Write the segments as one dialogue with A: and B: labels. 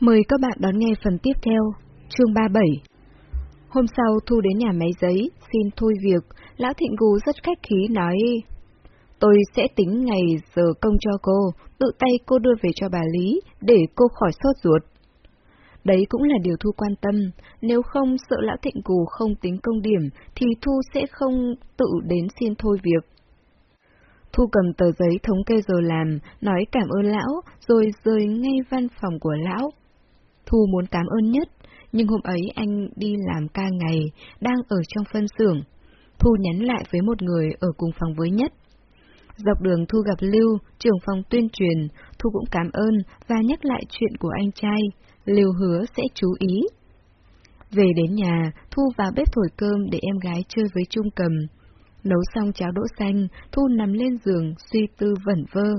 A: Mời các bạn đón nghe phần tiếp theo, chương 37. Hôm sau Thu đến nhà máy giấy, xin thôi việc, Lão Thịnh Gù rất khách khí nói Tôi sẽ tính ngày giờ công cho cô, tự tay cô đưa về cho bà Lý, để cô khỏi sốt ruột. Đấy cũng là điều Thu quan tâm, nếu không sợ Lão Thịnh Gù không tính công điểm, thì Thu sẽ không tự đến xin thôi việc. Thu cầm tờ giấy thống kê giờ làm, nói cảm ơn lão, rồi rời ngay văn phòng của lão. Thu muốn cảm ơn nhất, nhưng hôm ấy anh đi làm ca ngày, đang ở trong phân xưởng. Thu nhắn lại với một người ở cùng phòng với nhất. Dọc đường Thu gặp Lưu, trưởng phòng tuyên truyền, Thu cũng cảm ơn và nhắc lại chuyện của anh trai. Lưu hứa sẽ chú ý. Về đến nhà, Thu vào bếp thổi cơm để em gái chơi với Trung cầm. Nấu xong cháo đỗ xanh, Thu nằm lên giường, suy tư vẩn vơ.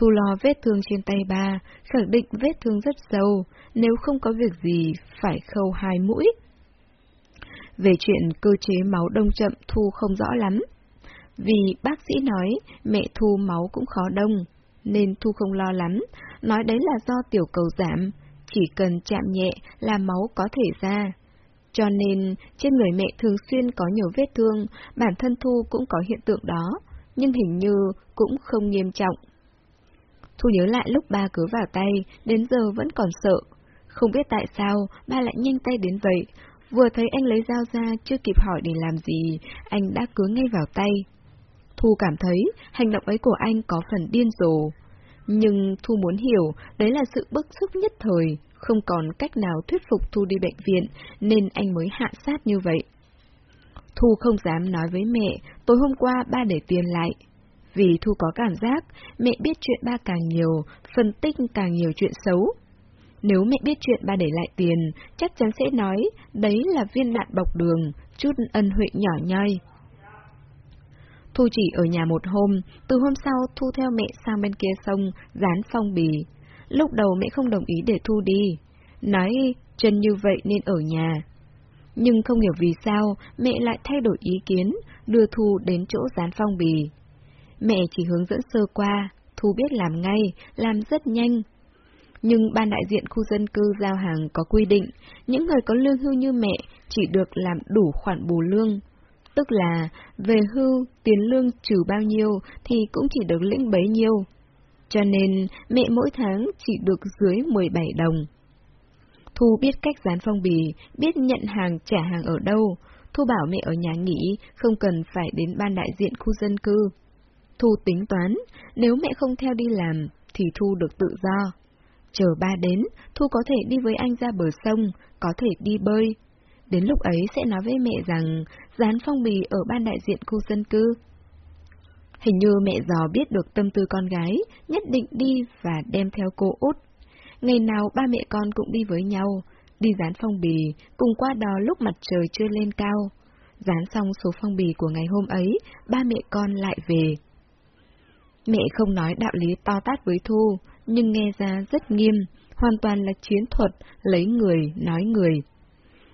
A: Thu lo vết thương trên tay ba, khẳng định vết thương rất sâu, nếu không có việc gì, phải khâu hai mũi. Về chuyện cơ chế máu đông chậm Thu không rõ lắm. Vì bác sĩ nói mẹ Thu máu cũng khó đông, nên Thu không lo lắm, nói đấy là do tiểu cầu giảm, chỉ cần chạm nhẹ là máu có thể ra. Cho nên, trên người mẹ thường xuyên có nhiều vết thương, bản thân Thu cũng có hiện tượng đó, nhưng hình như cũng không nghiêm trọng. Thu nhớ lại lúc ba cứ vào tay, đến giờ vẫn còn sợ. Không biết tại sao ba lại nhanh tay đến vậy, vừa thấy anh lấy dao ra chưa kịp hỏi để làm gì, anh đã cứ ngay vào tay. Thu cảm thấy hành động ấy của anh có phần điên rồ. Nhưng Thu muốn hiểu đấy là sự bức xúc nhất thời, không còn cách nào thuyết phục Thu đi bệnh viện, nên anh mới hạ sát như vậy. Thu không dám nói với mẹ, tối hôm qua ba để tiền lại. Vì Thu có cảm giác mẹ biết chuyện ba càng nhiều, phân tích càng nhiều chuyện xấu. Nếu mẹ biết chuyện ba để lại tiền, chắc chắn sẽ nói đấy là viên đạn bọc đường, chút ân huệ nhỏ nhoi. Thu chỉ ở nhà một hôm, từ hôm sau Thu theo mẹ sang bên kia sông, dán phong bì. Lúc đầu mẹ không đồng ý để Thu đi, nói chân như vậy nên ở nhà. Nhưng không hiểu vì sao mẹ lại thay đổi ý kiến, đưa Thu đến chỗ dán phong bì. Mẹ chỉ hướng dẫn sơ qua, Thu biết làm ngay, làm rất nhanh. Nhưng ban đại diện khu dân cư giao hàng có quy định, những người có lương hưu như mẹ chỉ được làm đủ khoản bù lương. Tức là, về hưu, tiền lương trừ bao nhiêu thì cũng chỉ được lĩnh bấy nhiêu. Cho nên, mẹ mỗi tháng chỉ được dưới 17 đồng. Thu biết cách dán phong bì, biết nhận hàng trả hàng ở đâu. Thu bảo mẹ ở nhà nghỉ, không cần phải đến ban đại diện khu dân cư. Thu tính toán, nếu mẹ không theo đi làm, thì Thu được tự do. Chờ ba đến, Thu có thể đi với anh ra bờ sông, có thể đi bơi. Đến lúc ấy sẽ nói với mẹ rằng dán phong bì ở ban đại diện khu dân cư. Hình như mẹ dò biết được tâm tư con gái, nhất định đi và đem theo cô út. Ngày nào ba mẹ con cũng đi với nhau, đi dán phong bì, cùng qua đò lúc mặt trời chưa lên cao. Dán xong số phong bì của ngày hôm ấy, ba mẹ con lại về. Mẹ không nói đạo lý to tát với Thu, nhưng nghe ra rất nghiêm, hoàn toàn là chiến thuật, lấy người, nói người.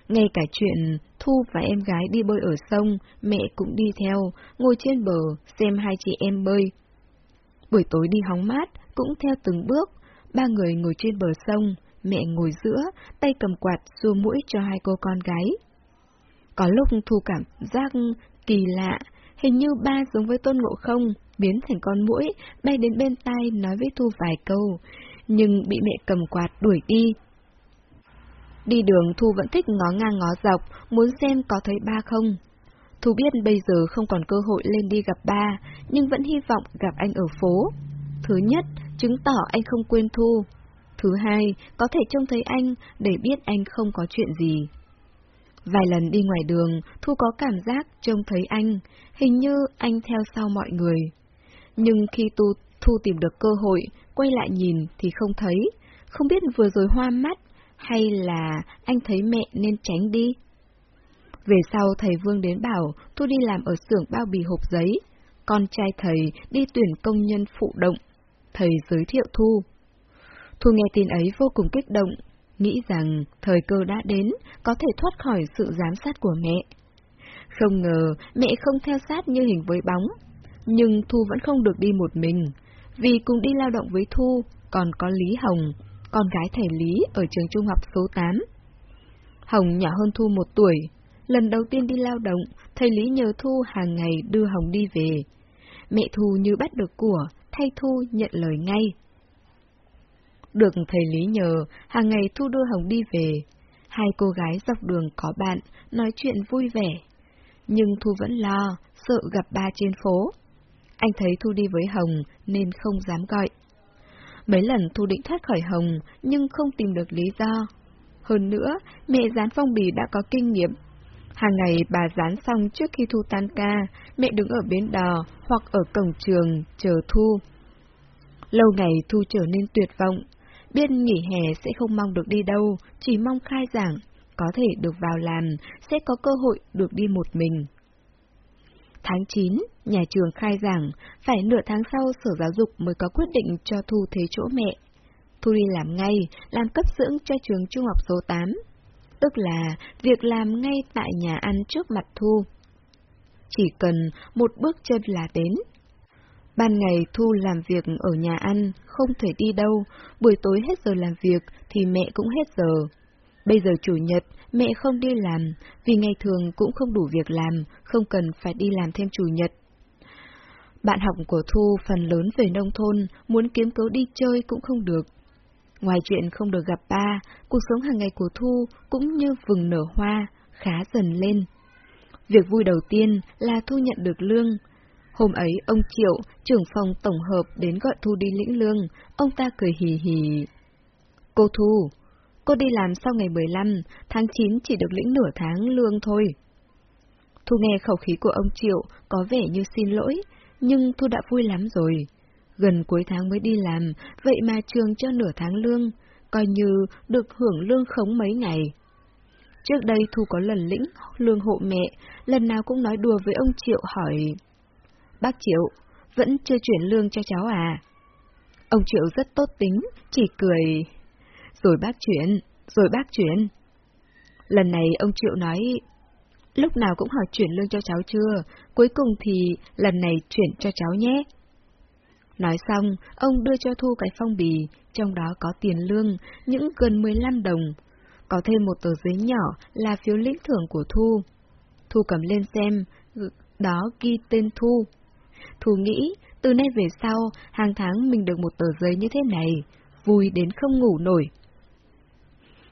A: Ngay cả chuyện Thu và em gái đi bơi ở sông, mẹ cũng đi theo, ngồi trên bờ, xem hai chị em bơi. Buổi tối đi hóng mát, cũng theo từng bước, ba người ngồi trên bờ sông, mẹ ngồi giữa, tay cầm quạt xua mũi cho hai cô con gái. Có lúc Thu cảm giác kỳ lạ, hình như ba giống với Tôn Ngộ Không, biến thành con mũi, bay đến bên tai nói với Thu vài câu, nhưng bị mẹ cầm quạt đuổi đi. Đi đường Thu vẫn thích ngó ngang ngó dọc, muốn xem có thấy ba không. Thu biết bây giờ không còn cơ hội lên đi gặp ba, nhưng vẫn hy vọng gặp anh ở phố. Thứ nhất, chứng tỏ anh không quên Thu. Thứ hai, có thể trông thấy anh để biết anh không có chuyện gì. Vài lần đi ngoài đường, Thu có cảm giác trông thấy anh, hình như anh theo sau mọi người. Nhưng khi tu, Thu tìm được cơ hội, quay lại nhìn thì không thấy, không biết vừa rồi hoa mắt, hay là anh thấy mẹ nên tránh đi. Về sau thầy Vương đến bảo Thu đi làm ở xưởng bao bì hộp giấy, con trai thầy đi tuyển công nhân phụ động, thầy giới thiệu Thu. Thu nghe tin ấy vô cùng kích động, nghĩ rằng thời cơ đã đến, có thể thoát khỏi sự giám sát của mẹ. Không ngờ mẹ không theo sát như hình với bóng, nhưng Thu vẫn không được đi một mình, vì cùng đi lao động với Thu còn có Lý Hồng, con gái thầy Lý ở trường trung học số 8. Hồng nhỏ hơn Thu một tuổi. Lần đầu tiên đi lao động, thầy Lý nhờ Thu hàng ngày đưa Hồng đi về. Mẹ Thu như bắt được của, thay Thu nhận lời ngay. Được thầy Lý nhờ, hàng ngày Thu đưa Hồng đi về. Hai cô gái dọc đường có bạn, nói chuyện vui vẻ. Nhưng Thu vẫn lo, sợ gặp ba trên phố. Anh thấy Thu đi với Hồng nên không dám gọi. Mấy lần Thu định thoát khỏi Hồng nhưng không tìm được lý do. Hơn nữa, mẹ dán phong bì đã có kinh nghiệm. Hàng ngày bà dán xong trước khi Thu tan ca, mẹ đứng ở bến đò hoặc ở cổng trường chờ Thu. Lâu ngày Thu trở nên tuyệt vọng, biết nghỉ hè sẽ không mong được đi đâu, chỉ mong khai giảng, có thể được vào làm, sẽ có cơ hội được đi một mình. Tháng 9, nhà trường khai giảng, phải nửa tháng sau Sở Giáo dục mới có quyết định cho Thu thế chỗ mẹ. Thu đi làm ngay, làm cấp dưỡng cho trường trung học số 8. Tức là việc làm ngay tại nhà ăn trước mặt Thu. Chỉ cần một bước chân là đến. Ban ngày Thu làm việc ở nhà ăn, không thể đi đâu, buổi tối hết giờ làm việc thì mẹ cũng hết giờ. Bây giờ chủ nhật, mẹ không đi làm, vì ngày thường cũng không đủ việc làm, không cần phải đi làm thêm chủ nhật. Bạn học của Thu phần lớn về nông thôn, muốn kiếm cớ đi chơi cũng không được. Ngoài chuyện không được gặp ba, cuộc sống hàng ngày của Thu cũng như vừng nở hoa, khá dần lên. Việc vui đầu tiên là Thu nhận được lương. Hôm ấy, ông Triệu, trưởng phòng tổng hợp đến gọi Thu đi lĩnh lương, ông ta cười hì hì. Cô Thu, cô đi làm sau ngày 15, tháng 9 chỉ được lĩnh nửa tháng lương thôi. Thu nghe khẩu khí của ông Triệu có vẻ như xin lỗi, nhưng Thu đã vui lắm rồi. Gần cuối tháng mới đi làm, vậy mà trường cho nửa tháng lương, coi như được hưởng lương khống mấy ngày. Trước đây Thu có lần lĩnh lương hộ mẹ, lần nào cũng nói đùa với ông Triệu hỏi. Bác Triệu, vẫn chưa chuyển lương cho cháu à? Ông Triệu rất tốt tính, chỉ cười. Rồi bác chuyển, rồi bác chuyển. Lần này ông Triệu nói, lúc nào cũng hỏi chuyển lương cho cháu chưa, cuối cùng thì lần này chuyển cho cháu nhé. Nói xong, ông đưa cho Thu cái phong bì, trong đó có tiền lương, những gần 15 đồng. Có thêm một tờ giấy nhỏ là phiếu lĩnh thưởng của Thu. Thu cầm lên xem, đó ghi tên Thu. Thu nghĩ, từ nay về sau, hàng tháng mình được một tờ giấy như thế này, vui đến không ngủ nổi.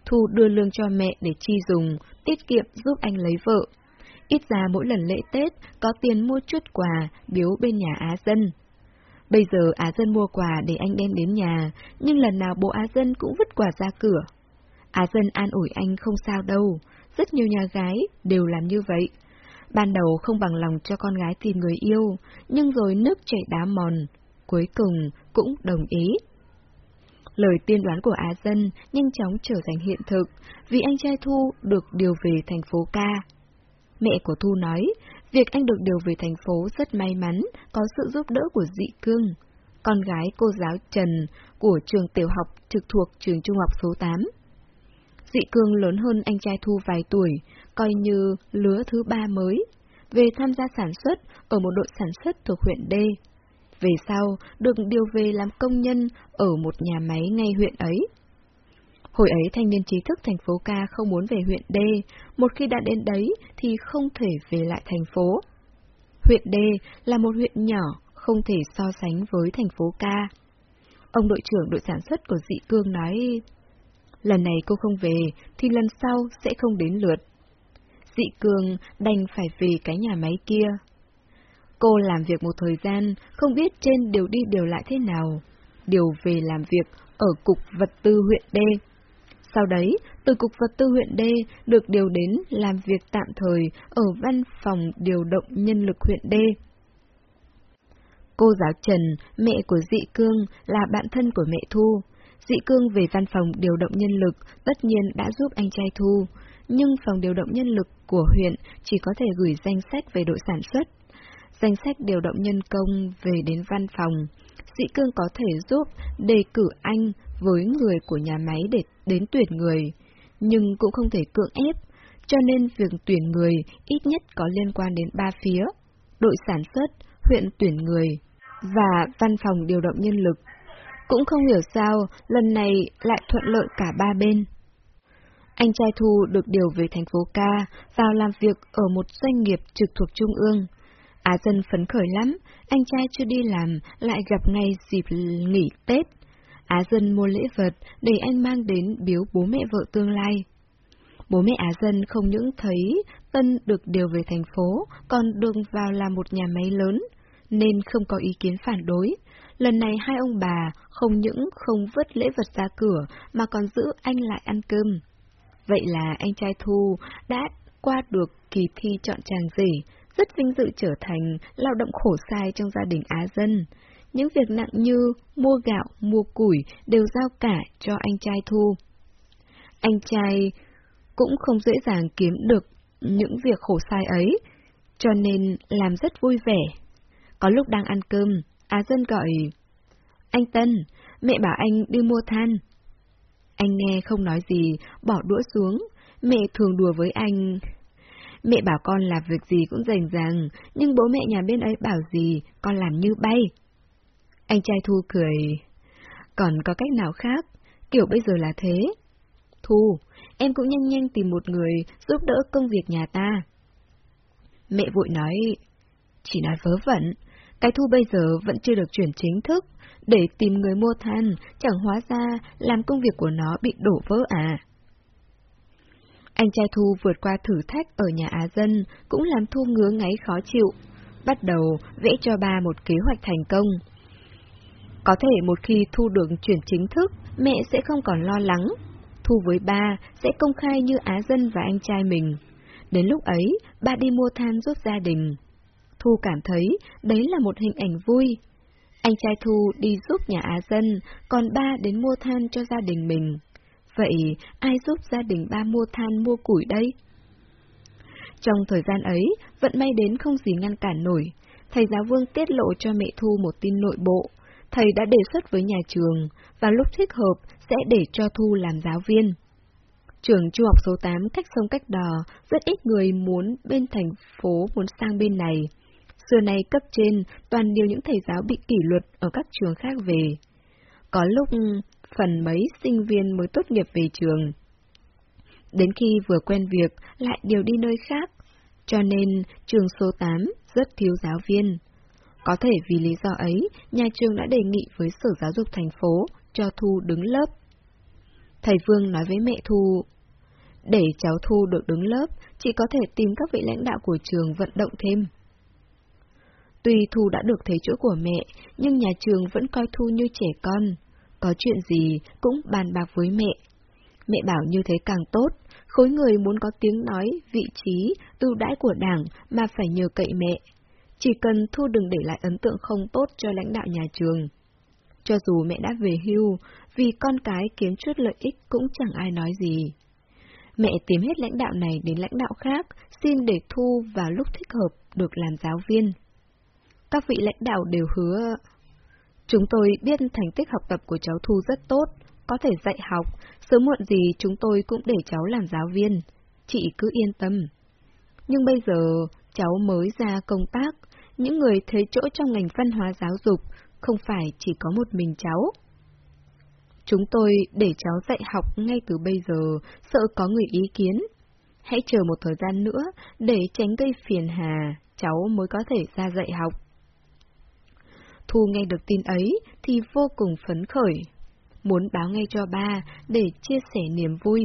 A: Thu đưa lương cho mẹ để chi dùng, tiết kiệm giúp anh lấy vợ. Ít ra mỗi lần lễ Tết có tiền mua chút quà, biếu bên nhà Á Dân. Bây giờ Á Dân mua quà để anh đem đến nhà, nhưng lần nào bố Á Dân cũng vứt quà ra cửa. Á Dân an ủi anh không sao đâu, rất nhiều nhà gái đều làm như vậy. Ban đầu không bằng lòng cho con gái tìm người yêu, nhưng rồi nước chảy đá mòn, cuối cùng cũng đồng ý. Lời tiên đoán của Á Dân nhanh chóng trở thành hiện thực, vì anh trai Thu được điều về thành phố ca. Mẹ của Thu nói, việc anh được điều về thành phố rất may mắn, có sự giúp đỡ của dị cương, con gái cô giáo Trần của trường tiểu học trực thuộc trường trung học số 8. Dị cương lớn hơn anh trai Thu vài tuổi, coi như lứa thứ ba mới, về tham gia sản xuất ở một đội sản xuất thuộc huyện D. Về sau, được điều về làm công nhân ở một nhà máy ngay huyện ấy. Hồi ấy thanh niên trí thức thành phố ca không muốn về huyện D, một khi đã đến đấy thì không thể về lại thành phố. Huyện D là một huyện nhỏ, không thể so sánh với thành phố ca. Ông đội trưởng đội sản xuất của dị cương nói, lần này cô không về thì lần sau sẽ không đến lượt. Dị cương đành phải về cái nhà máy kia. Cô làm việc một thời gian, không biết trên điều đi điều lại thế nào. Điều về làm việc ở Cục Vật tư huyện D. Sau đấy, từ Cục Vật tư huyện D được điều đến làm việc tạm thời ở văn phòng điều động nhân lực huyện D. Cô giáo Trần, mẹ của Dị Cương, là bạn thân của mẹ Thu. Dị Cương về văn phòng điều động nhân lực tất nhiên đã giúp anh trai Thu, nhưng phòng điều động nhân lực của huyện chỉ có thể gửi danh sách về đội sản xuất. Danh sách điều động nhân công về đến văn phòng. Dị Cương có thể giúp đề cử anh với người của nhà máy để đến tuyển người, nhưng cũng không thể cưỡng ép, cho nên việc tuyển người ít nhất có liên quan đến ba phía, đội sản xuất, huyện tuyển người và văn phòng điều động nhân lực. Cũng không hiểu sao, lần này lại thuận lợi cả ba bên. Anh trai Thu được điều về thành phố Ca, vào làm việc ở một doanh nghiệp trực thuộc Trung ương. À Á dân phấn khởi lắm, anh trai chưa đi làm, lại gặp ngay dịp nghỉ Tết. Á dân mua lễ vật để anh mang đến biếu bố mẹ vợ tương lai. Bố mẹ Á dân không những thấy Tân được điều về thành phố, còn đường vào làm một nhà máy lớn, nên không có ý kiến phản đối. Lần này hai ông bà không những không vứt lễ vật ra cửa, mà còn giữ anh lại ăn cơm. Vậy là anh trai Thu đã qua được kỳ thi chọn chàng rể, rất vinh dự trở thành lao động khổ sai trong gia đình Á dân. Những việc nặng như mua gạo, mua củi đều giao cả cho anh trai Thu. Anh trai cũng không dễ dàng kiếm được những việc khổ sai ấy, cho nên làm rất vui vẻ. Có lúc đang ăn cơm, Á dân gọi, Anh Tân, mẹ bảo anh đi mua than. Anh nghe không nói gì, bỏ đũa xuống, mẹ thường đùa với anh. Mẹ bảo con làm việc gì cũng rành ràng, nhưng bố mẹ nhà bên ấy bảo gì, con làm như bay. Anh trai Thu cười. Còn có cách nào khác, kiểu bây giờ là thế. Thu, em cũng nhanh nhanh tìm một người giúp đỡ công việc nhà ta. Mẹ vội nói, chỉ nói vớ vẩn, cái Thu bây giờ vẫn chưa được chuyển chính thức, để tìm người mua than, chẳng hóa ra làm công việc của nó bị đổ vỡ à. Anh trai Thu vượt qua thử thách ở nhà Á Dân, cũng làm Thu ngứa ngáy khó chịu. Bắt đầu vẽ cho ba một kế hoạch thành công. Có thể một khi Thu được chuyển chính thức, mẹ sẽ không còn lo lắng. Thu với ba sẽ công khai như Á Dân và anh trai mình. Đến lúc ấy, ba đi mua than giúp gia đình. Thu cảm thấy đấy là một hình ảnh vui. Anh trai Thu đi giúp nhà Á Dân, còn ba đến mua than cho gia đình mình. Vậy ai giúp gia đình ba mua than mua củi đây? Trong thời gian ấy, vận may đến không gì ngăn cản nổi. Thầy giáo vương tiết lộ cho mẹ Thu một tin nội bộ. Thầy đã đề xuất với nhà trường, và lúc thích hợp sẽ để cho Thu làm giáo viên. Trường trung học số 8 cách sông cách đò, rất ít người muốn bên thành phố muốn sang bên này. Xưa nay cấp trên toàn điều những thầy giáo bị kỷ luật ở các trường khác về. Có lúc phần mấy sinh viên mới tốt nghiệp về trường. Đến khi vừa quen việc, lại điều đi nơi khác, cho nên trường số 8 rất thiếu giáo viên. Có thể vì lý do ấy, nhà trường đã đề nghị với Sở Giáo dục thành phố cho Thu đứng lớp. Thầy Vương nói với mẹ Thu, để cháu Thu được đứng lớp, chỉ có thể tìm các vị lãnh đạo của trường vận động thêm. Tuy Thu đã được thấy chỗ của mẹ, nhưng nhà trường vẫn coi Thu như trẻ con. Có chuyện gì cũng bàn bạc với mẹ. Mẹ bảo như thế càng tốt, khối người muốn có tiếng nói, vị trí, ưu đãi của đảng mà phải nhờ cậy mẹ. Chỉ cần Thu đừng để lại ấn tượng không tốt cho lãnh đạo nhà trường. Cho dù mẹ đã về hưu, vì con cái kiếm chút lợi ích cũng chẳng ai nói gì. Mẹ tìm hết lãnh đạo này đến lãnh đạo khác, xin để Thu vào lúc thích hợp được làm giáo viên. Các vị lãnh đạo đều hứa Chúng tôi biết thành tích học tập của cháu Thu rất tốt, có thể dạy học, sớm muộn gì chúng tôi cũng để cháu làm giáo viên. Chị cứ yên tâm. Nhưng bây giờ, cháu mới ra công tác, những người thấy chỗ trong ngành văn hóa giáo dục không phải chỉ có một mình cháu. Chúng tôi để cháu dạy học ngay từ bây giờ, sợ có người ý kiến. Hãy chờ một thời gian nữa để tránh gây phiền hà, cháu mới có thể ra dạy học. Thu nghe được tin ấy thì vô cùng phấn khởi, muốn báo ngay cho ba để chia sẻ niềm vui.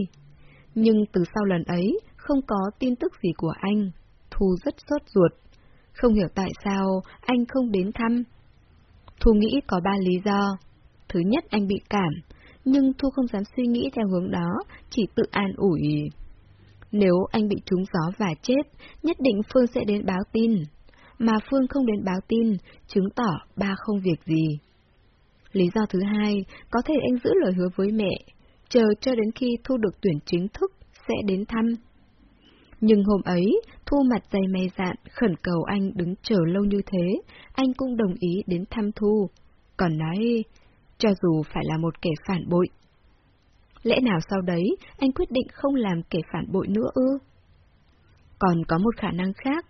A: Nhưng từ sau lần ấy, không có tin tức gì của anh, Thu rất sốt ruột. Không hiểu tại sao anh không đến thăm. Thu nghĩ có ba lý do. Thứ nhất anh bị cảm, nhưng Thu không dám suy nghĩ theo hướng đó, chỉ tự an ủi. Nếu anh bị trúng gió và chết, nhất định Phương sẽ đến báo tin mà Phương không đến báo tin, chứng tỏ ba không việc gì. Lý do thứ hai, có thể anh giữ lời hứa với mẹ, chờ cho đến khi Thu được tuyển chính thức, sẽ đến thăm. Nhưng hôm ấy, Thu mặt dày mày dạn, khẩn cầu anh đứng chờ lâu như thế, anh cũng đồng ý đến thăm Thu. Còn nói, cho dù phải là một kẻ phản bội. Lẽ nào sau đấy, anh quyết định không làm kẻ phản bội nữa ư? Còn có một khả năng khác,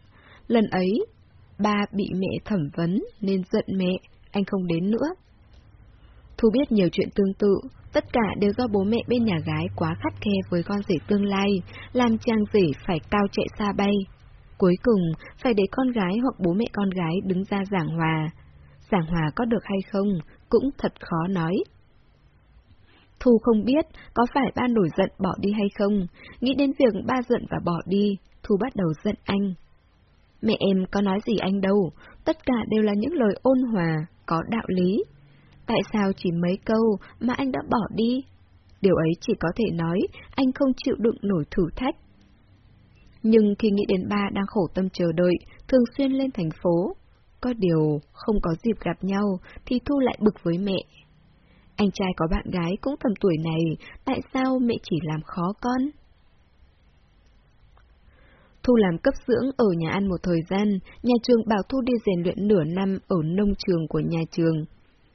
A: lần ấy, Ba bị mẹ thẩm vấn nên giận mẹ, anh không đến nữa. Thu biết nhiều chuyện tương tự, tất cả đều do bố mẹ bên nhà gái quá khắt khe với con rể tương lai, làm chàng rể phải cao chạy xa bay. Cuối cùng, phải để con gái hoặc bố mẹ con gái đứng ra giảng hòa. Giảng hòa có được hay không, cũng thật khó nói. Thu không biết có phải ba nổi giận bỏ đi hay không, nghĩ đến việc ba giận và bỏ đi, Thu bắt đầu giận anh. Mẹ em có nói gì anh đâu, tất cả đều là những lời ôn hòa, có đạo lý. Tại sao chỉ mấy câu mà anh đã bỏ đi? Điều ấy chỉ có thể nói anh không chịu đựng nổi thử thách. Nhưng khi nghĩ đến ba đang khổ tâm chờ đợi, thường xuyên lên thành phố, có điều không có dịp gặp nhau thì Thu lại bực với mẹ. Anh trai có bạn gái cũng tầm tuổi này, tại sao mẹ chỉ làm khó con? Thu làm cấp dưỡng ở nhà ăn một thời gian, nhà trường bảo Thu đi rèn luyện nửa năm ở nông trường của nhà trường.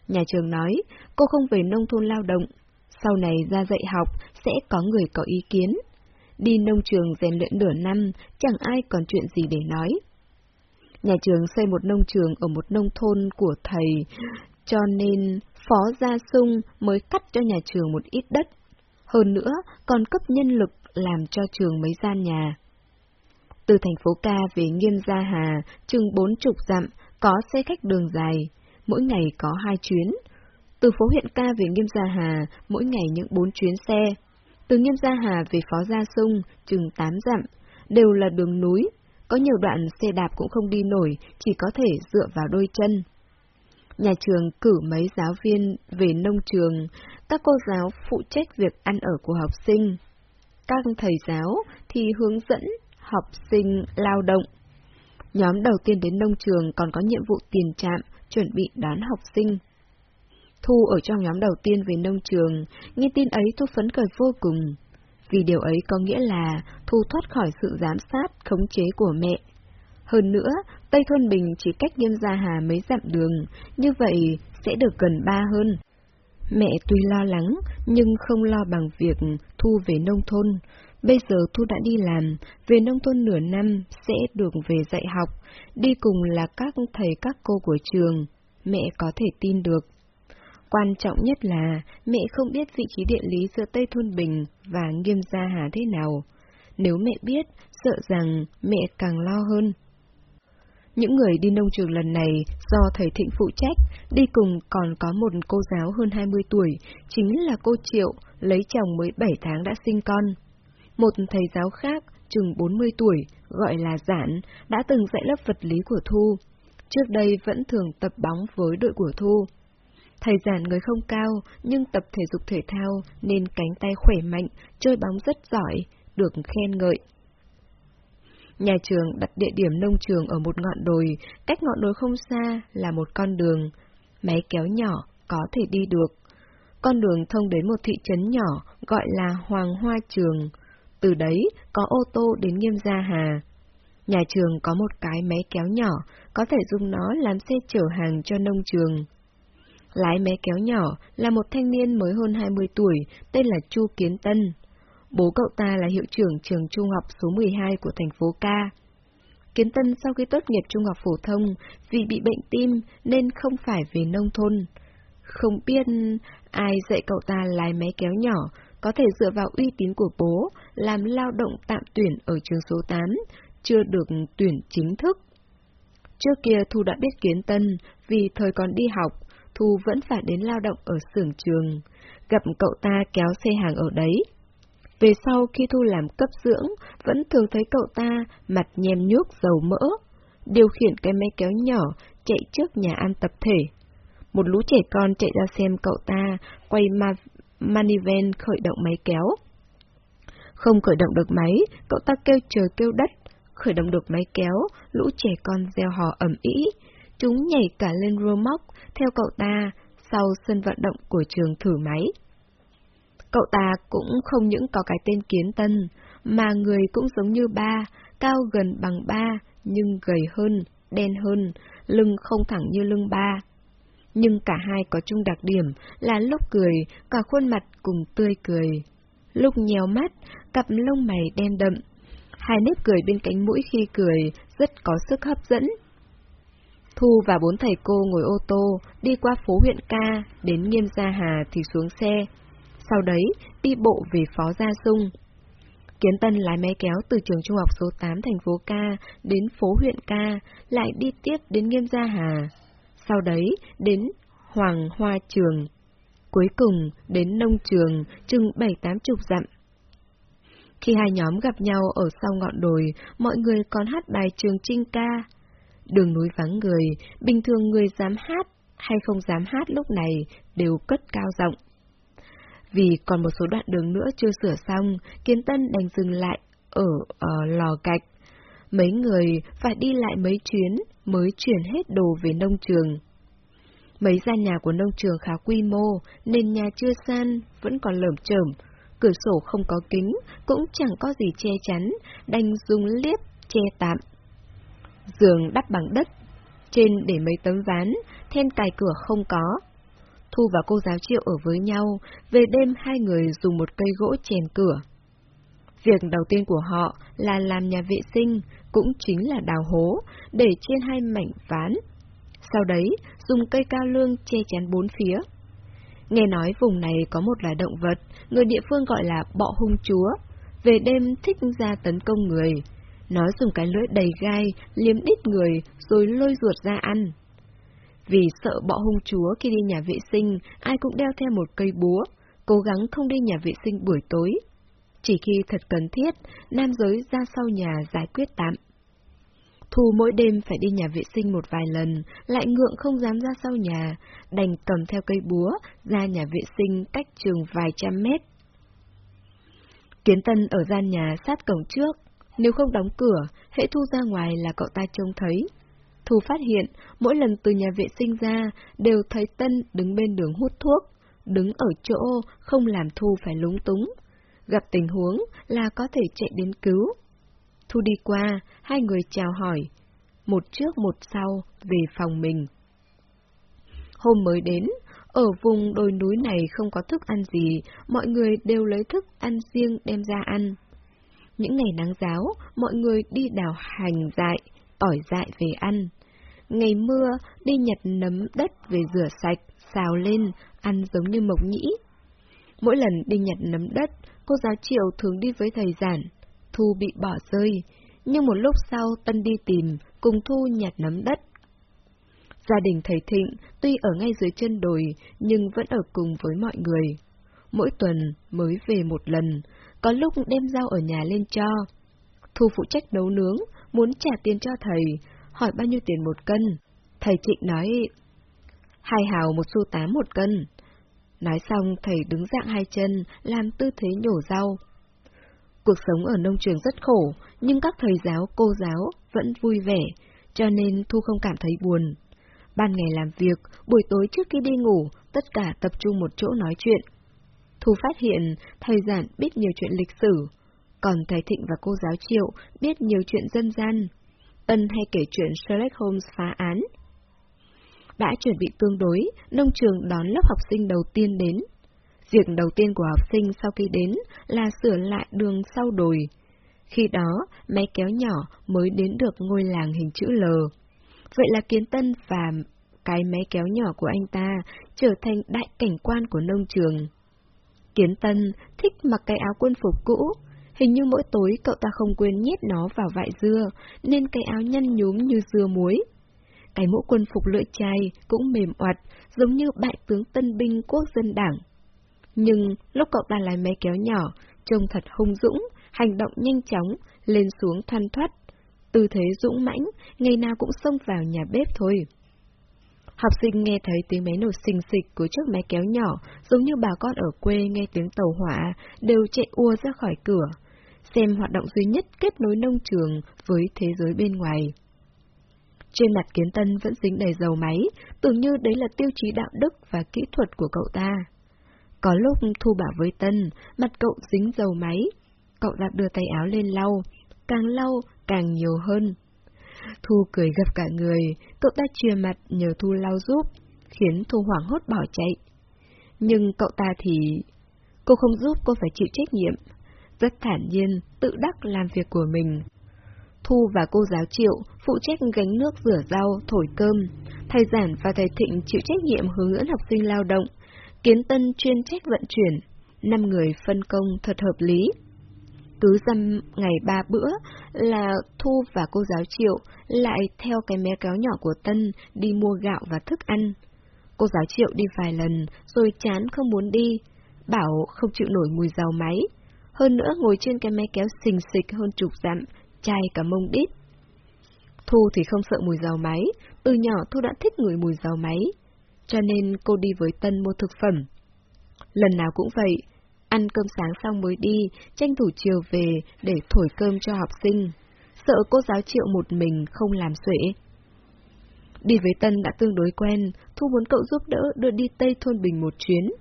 A: Nhà trường nói, cô không về nông thôn lao động, sau này ra dạy học sẽ có người có ý kiến. Đi nông trường rèn luyện nửa năm, chẳng ai còn chuyện gì để nói. Nhà trường xây một nông trường ở một nông thôn của thầy, cho nên Phó Gia Sung mới cắt cho nhà trường một ít đất. Hơn nữa, còn cấp nhân lực làm cho trường mấy gian nhà. Từ thành phố ca về Nghiêm Gia Hà, chừng bốn chục dặm, có xe khách đường dài, mỗi ngày có hai chuyến. Từ phố huyện ca về Nghiêm Gia Hà, mỗi ngày những bốn chuyến xe. Từ Nghiêm Gia Hà về Phó Gia Sung, chừng tám dặm, đều là đường núi, có nhiều đoạn xe đạp cũng không đi nổi, chỉ có thể dựa vào đôi chân. Nhà trường cử mấy giáo viên về nông trường, các cô giáo phụ trách việc ăn ở của học sinh. Các thầy giáo thì hướng dẫn học sinh lao động. Nhóm đầu tiên đến nông trường còn có nhiệm vụ tiền trạm, chuẩn bị đón học sinh. Thu ở trong nhóm đầu tiên về nông trường, nghe tin ấy Thu phấn khởi vô cùng. Vì điều ấy có nghĩa là Thu thoát khỏi sự giám sát, khống chế của mẹ. Hơn nữa, Tây Thôn Bình chỉ cách Nghiêm Gia Hà mấy dặm đường, như vậy sẽ được gần ba hơn. Mẹ tuy lo lắng, nhưng không lo bằng việc Thu về nông thôn. Bây giờ Thu đã đi làm, về nông thôn nửa năm sẽ được về dạy học, đi cùng là các thầy các cô của trường. Mẹ có thể tin được. Quan trọng nhất là mẹ không biết vị trí địa lý giữa Tây Thôn Bình và Nghiêm Gia Hà thế nào. Nếu mẹ biết, sợ rằng mẹ càng lo hơn. Những người đi nông trường lần này do thầy Thịnh phụ trách, đi cùng còn có một cô giáo hơn 20 tuổi, chính là cô Triệu, lấy chồng mới 7 tháng đã sinh con. Một thầy giáo khác, chừng 40 tuổi, gọi là Giản, đã từng dạy lớp vật lý của Thu. Trước đây vẫn thường tập bóng với đội của Thu. Thầy Giản người không cao, nhưng tập thể dục thể thao nên cánh tay khỏe mạnh, chơi bóng rất giỏi, được khen ngợi. Nhà trường đặt địa điểm nông trường ở một ngọn đồi, cách ngọn đồi không xa là một con đường. Máy kéo nhỏ có thể đi được. Con đường thông đến một thị trấn nhỏ gọi là Hoàng Hoa Trường. Từ đấy có ô tô đến Nghiêm Gia Hà. Nhà trường có một cái máy kéo nhỏ, có thể dùng nó làm xe chở hàng cho nông trường. Lái máy kéo nhỏ là một thanh niên mới hơn 20 tuổi, tên là Chu Kiến Tân. Bố cậu ta là hiệu trưởng trường trung học số 12 của thành phố Ca. Kiến Tân sau khi tốt nghiệp trung học phổ thông, vì bị bệnh tim nên không phải về nông thôn. Không biết ai dạy cậu ta lái máy kéo nhỏ, có thể dựa vào uy tín của bố, làm lao động tạm tuyển ở trường số 8, chưa được tuyển chính thức. Trước kia Thu đã biết Kiến Tân, vì thời còn đi học, Thu vẫn phải đến lao động ở xưởng trường. Gặp cậu ta kéo xe hàng ở đấy. Về sau khi Thu làm cấp dưỡng, vẫn thường thấy cậu ta mặt nhem nhuốc dầu mỡ, điều khiển cái máy kéo nhỏ chạy trước nhà ăn tập thể. Một lũ trẻ con chạy ra xem cậu ta quay ma manivan khởi động máy kéo. Không khởi động được máy, cậu ta kêu trời kêu đất, khởi động được máy kéo, lũ trẻ con gieo hò ẩm ý. Chúng nhảy cả lên rô móc, theo cậu ta, sau sân vận động của trường thử máy. Cậu ta cũng không những có cái tên kiến tân, mà người cũng giống như ba, cao gần bằng ba, nhưng gầy hơn, đen hơn, lưng không thẳng như lưng ba. Nhưng cả hai có chung đặc điểm là lúc cười, cả khuôn mặt cùng tươi cười. Lúc nhèo mắt, cặp lông mày đen đậm. Hai nếp cười bên cánh mũi khi cười rất có sức hấp dẫn. Thu và bốn thầy cô ngồi ô tô, đi qua phố huyện ca, đến Nghiêm Gia Hà thì xuống xe. Sau đấy, đi bộ về Phó Gia Sung. Kiến Tân lái máy kéo từ trường trung học số 8 thành phố Ca đến phố huyện Ca, lại đi tiếp đến Nghiêm Gia Hà. Sau đấy, đến Hoàng Hoa Trường. Cuối cùng, đến Nông Trường, chừng bảy tám chục dặm. Khi hai nhóm gặp nhau ở sau ngọn đồi, mọi người còn hát bài trường trinh ca. Đường núi vắng người, bình thường người dám hát hay không dám hát lúc này đều cất cao giọng. Vì còn một số đoạn đường nữa chưa sửa xong, Kiến Tân đành dừng lại ở, ở lò gạch. Mấy người phải đi lại mấy chuyến mới chuyển hết đồ về nông trường. Mấy gian nhà của nông trường khá quy mô, nên nhà chưa san, vẫn còn lởm chởm, cửa sổ không có kính, cũng chẳng có gì che chắn, đành dùng liếp che tạm. Giường đắp bằng đất, trên để mấy tấm ván, then cài cửa không có. Thu và cô giáo triệu ở với nhau, về đêm hai người dùng một cây gỗ chèn cửa. Việc đầu tiên của họ là làm nhà vệ sinh, cũng chính là đào hố, để trên hai mảnh ván. Sau đấy, dùng cây cao lương che chắn bốn phía. Nghe nói vùng này có một loài động vật, người địa phương gọi là bọ hung chúa, về đêm thích ra tấn công người. Nó dùng cái lưỡi đầy gai, liếm đít người, rồi lôi ruột ra ăn. Vì sợ bọ hung chúa khi đi nhà vệ sinh, ai cũng đeo theo một cây búa, cố gắng không đi nhà vệ sinh buổi tối. Chỉ khi thật cần thiết, nam giới ra sau nhà giải quyết tạm. Thu mỗi đêm phải đi nhà vệ sinh một vài lần, lại ngượng không dám ra sau nhà, đành cầm theo cây búa, ra nhà vệ sinh cách trường vài trăm mét. Kiến Tân ở gian nhà sát cổng trước, nếu không đóng cửa, hệ Thu ra ngoài là cậu ta trông thấy. Thu phát hiện, mỗi lần từ nhà vệ sinh ra, đều thấy Tân đứng bên đường hút thuốc, đứng ở chỗ không làm Thu phải lúng túng. Gặp tình huống là có thể chạy đến cứu. Thu đi qua, hai người chào hỏi, một trước một sau về phòng mình. Hôm mới đến, ở vùng đồi núi này không có thức ăn gì, mọi người đều lấy thức ăn riêng đem ra ăn. Những ngày nắng giáo, mọi người đi đào hành dại, tỏi dại về ăn. Ngày mưa, đi nhặt nấm đất về rửa sạch, xào lên, ăn giống như mộc nhĩ. Mỗi lần đi nhặt nấm đất, cô giáo Triệu thường đi với thầy giản. Thu bị bỏ rơi, nhưng một lúc sau Tân đi tìm, cùng Thu nhặt nấm đất. Gia đình thầy Thịnh tuy ở ngay dưới chân đồi, nhưng vẫn ở cùng với mọi người. Mỗi tuần mới về một lần, có lúc đem rau ở nhà lên cho. Thu phụ trách nấu nướng, muốn trả tiền cho thầy, hỏi bao nhiêu tiền một cân. Thầy Trịnh nói, hai hào một xu tám một cân. Nói xong thầy đứng dạng hai chân, làm tư thế nhổ rau. Cuộc sống ở nông trường rất khổ, nhưng các thầy giáo, cô giáo vẫn vui vẻ, cho nên Thu không cảm thấy buồn. Ban ngày làm việc, buổi tối trước khi đi ngủ, tất cả tập trung một chỗ nói chuyện. Thu phát hiện thầy giản biết nhiều chuyện lịch sử, còn thầy Thịnh và cô giáo Triệu biết nhiều chuyện dân gian. Ân hay kể chuyện Sherlock Holmes phá án. Đã chuẩn bị tương đối, nông trường đón lớp học sinh đầu tiên đến. Việc đầu tiên của học sinh sau khi đến là sửa lại đường sau đồi. Khi đó, máy kéo nhỏ mới đến được ngôi làng hình chữ L. Vậy là Kiến Tân và cái máy kéo nhỏ của anh ta trở thành đại cảnh quan của nông trường. Kiến Tân thích mặc cái áo quân phục cũ, hình như mỗi tối cậu ta không quên nhét nó vào vại dưa, nên cái áo nhăn nhúm như dưa muối. Cái mũ quân phục lưỡi chai cũng mềm oặt, giống như bại tướng tân binh quốc dân đảng. Nhưng lúc cậu ta lái máy kéo nhỏ, trông thật hung dũng, hành động nhanh chóng, lên xuống thoăn thoắt. Tư thế dũng mãnh, ngày nào cũng xông vào nhà bếp thôi. Học sinh nghe thấy tiếng máy nổ xình xịch của chiếc máy kéo nhỏ, giống như bà con ở quê nghe tiếng tàu hỏa, đều chạy ua ra khỏi cửa, xem hoạt động duy nhất kết nối nông trường với thế giới bên ngoài. Trên mặt Kiến Tân vẫn dính đầy dầu máy, tưởng như đấy là tiêu chí đạo đức và kỹ thuật của cậu ta. Có lúc Thu bảo với Tân, mặt cậu dính dầu máy. Cậu đã đưa tay áo lên lau, càng lau càng nhiều hơn. Thu cười gặp cả người, cậu ta chia mặt nhờ Thu lau giúp, khiến Thu hoảng hốt bỏ chạy. Nhưng cậu ta thì... Cô không giúp cô phải chịu trách nhiệm. Rất thản nhiên, tự đắc làm việc của mình. Thu và cô giáo Triệu phụ trách gánh nước rửa rau, thổi cơm. Thầy Giản và thầy Thịnh chịu trách nhiệm hướng dẫn học sinh lao động. Kiến Tân chuyên trách vận chuyển. Năm người phân công thật hợp lý. Cứ dăm ngày ba bữa là Thu và cô giáo Triệu lại theo cái mé kéo nhỏ của Tân đi mua gạo và thức ăn. Cô giáo Triệu đi vài lần rồi chán không muốn đi, bảo không chịu nổi mùi dầu máy. Hơn nữa ngồi trên cái máy kéo xình xịch hơn chục dặm, chai cả mông đít. Thu thì không sợ mùi dầu máy, từ nhỏ Thu đã thích ngửi mùi dầu máy, cho nên cô đi với Tân mua thực phẩm. Lần nào cũng vậy, ăn cơm sáng xong mới đi, tranh thủ chiều về để thổi cơm cho học sinh. Sợ cô giáo triệu một mình không làm xuể. Đi với Tân đã tương đối quen, Thu muốn cậu giúp đỡ đưa đi Tây Thôn Bình một chuyến.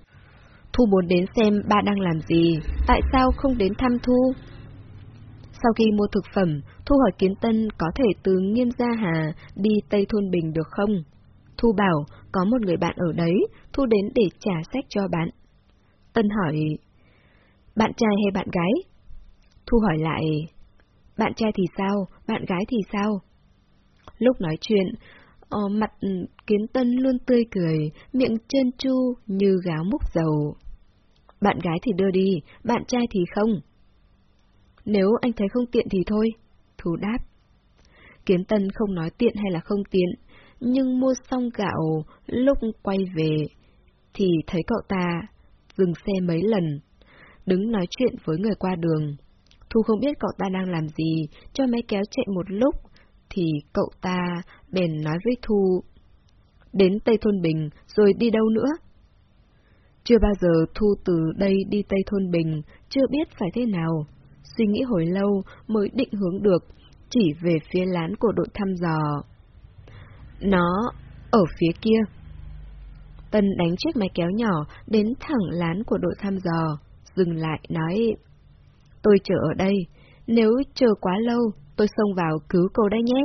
A: Thu muốn đến xem ba đang làm gì, tại sao không đến thăm Thu? Sau khi mua thực phẩm, Thu hỏi Kiến Tân có thể từ Nghiêm Gia Hà đi Tây Thôn Bình được không? Thu bảo có một người bạn ở đấy, Thu đến để trả sách cho bạn. Tân hỏi, bạn trai hay bạn gái? Thu hỏi lại, bạn trai thì sao, bạn gái thì sao? Lúc nói chuyện, ờ, mặt ừ, Kiến Tân luôn tươi cười, miệng trơn chu như gáo múc dầu. Bạn gái thì đưa đi, bạn trai thì không. Nếu anh thấy không tiện thì thôi, Thu đáp. Kiến Tân không nói tiện hay là không tiện, nhưng mua xong gạo lúc quay về thì thấy cậu ta dừng xe mấy lần, đứng nói chuyện với người qua đường. Thu không biết cậu ta đang làm gì, cho máy kéo chạy một lúc, thì cậu ta bèn nói với Thu. Đến Tây Thôn Bình, rồi đi đâu nữa? Chưa bao giờ Thu từ đây đi Tây Thôn Bình, chưa biết phải thế nào. Suy nghĩ hồi lâu mới định hướng được, chỉ về phía lán của đội thăm dò. Nó ở phía kia. Tân đánh chiếc máy kéo nhỏ đến thẳng lán của đội thăm dò, dừng lại nói, tôi chờ ở đây, nếu chờ quá lâu, tôi xông vào cứu cô đây nhé.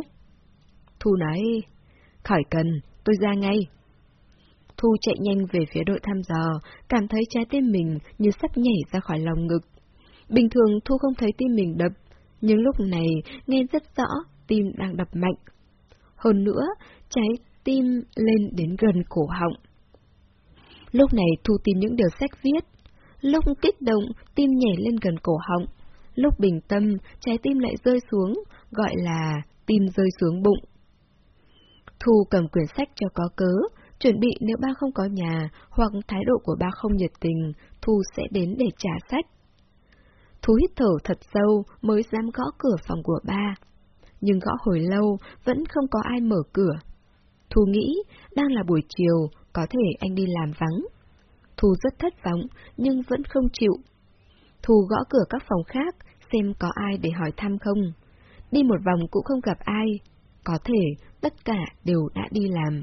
A: Thu nói, khỏi cần, tôi ra ngay. Thu chạy nhanh về phía đội thăm dò, cảm thấy trái tim mình như sắp nhảy ra khỏi lòng ngực. Bình thường Thu không thấy tim mình đập, nhưng lúc này nghe rất rõ tim đang đập mạnh. Hơn nữa, trái tim lên đến gần cổ họng. Lúc này Thu tìm những điều sách viết. Lúc kích động, tim nhảy lên gần cổ họng. Lúc bình tâm, trái tim lại rơi xuống, gọi là tim rơi xuống bụng. Thu cầm quyển sách cho có cớ, chuẩn bị nếu ba không có nhà hoặc thái độ của ba không nhiệt tình, Thu sẽ đến để trả sách. Thu hít thở thật sâu mới dám gõ cửa phòng của ba. Nhưng gõ hồi lâu vẫn không có ai mở cửa. Thu nghĩ đang là buổi chiều, có thể anh đi làm vắng. Thu rất thất vọng nhưng vẫn không chịu. Thu gõ cửa các phòng khác xem có ai để hỏi thăm không. Đi một vòng cũng không gặp ai. Có thể tất cả đều đã đi làm.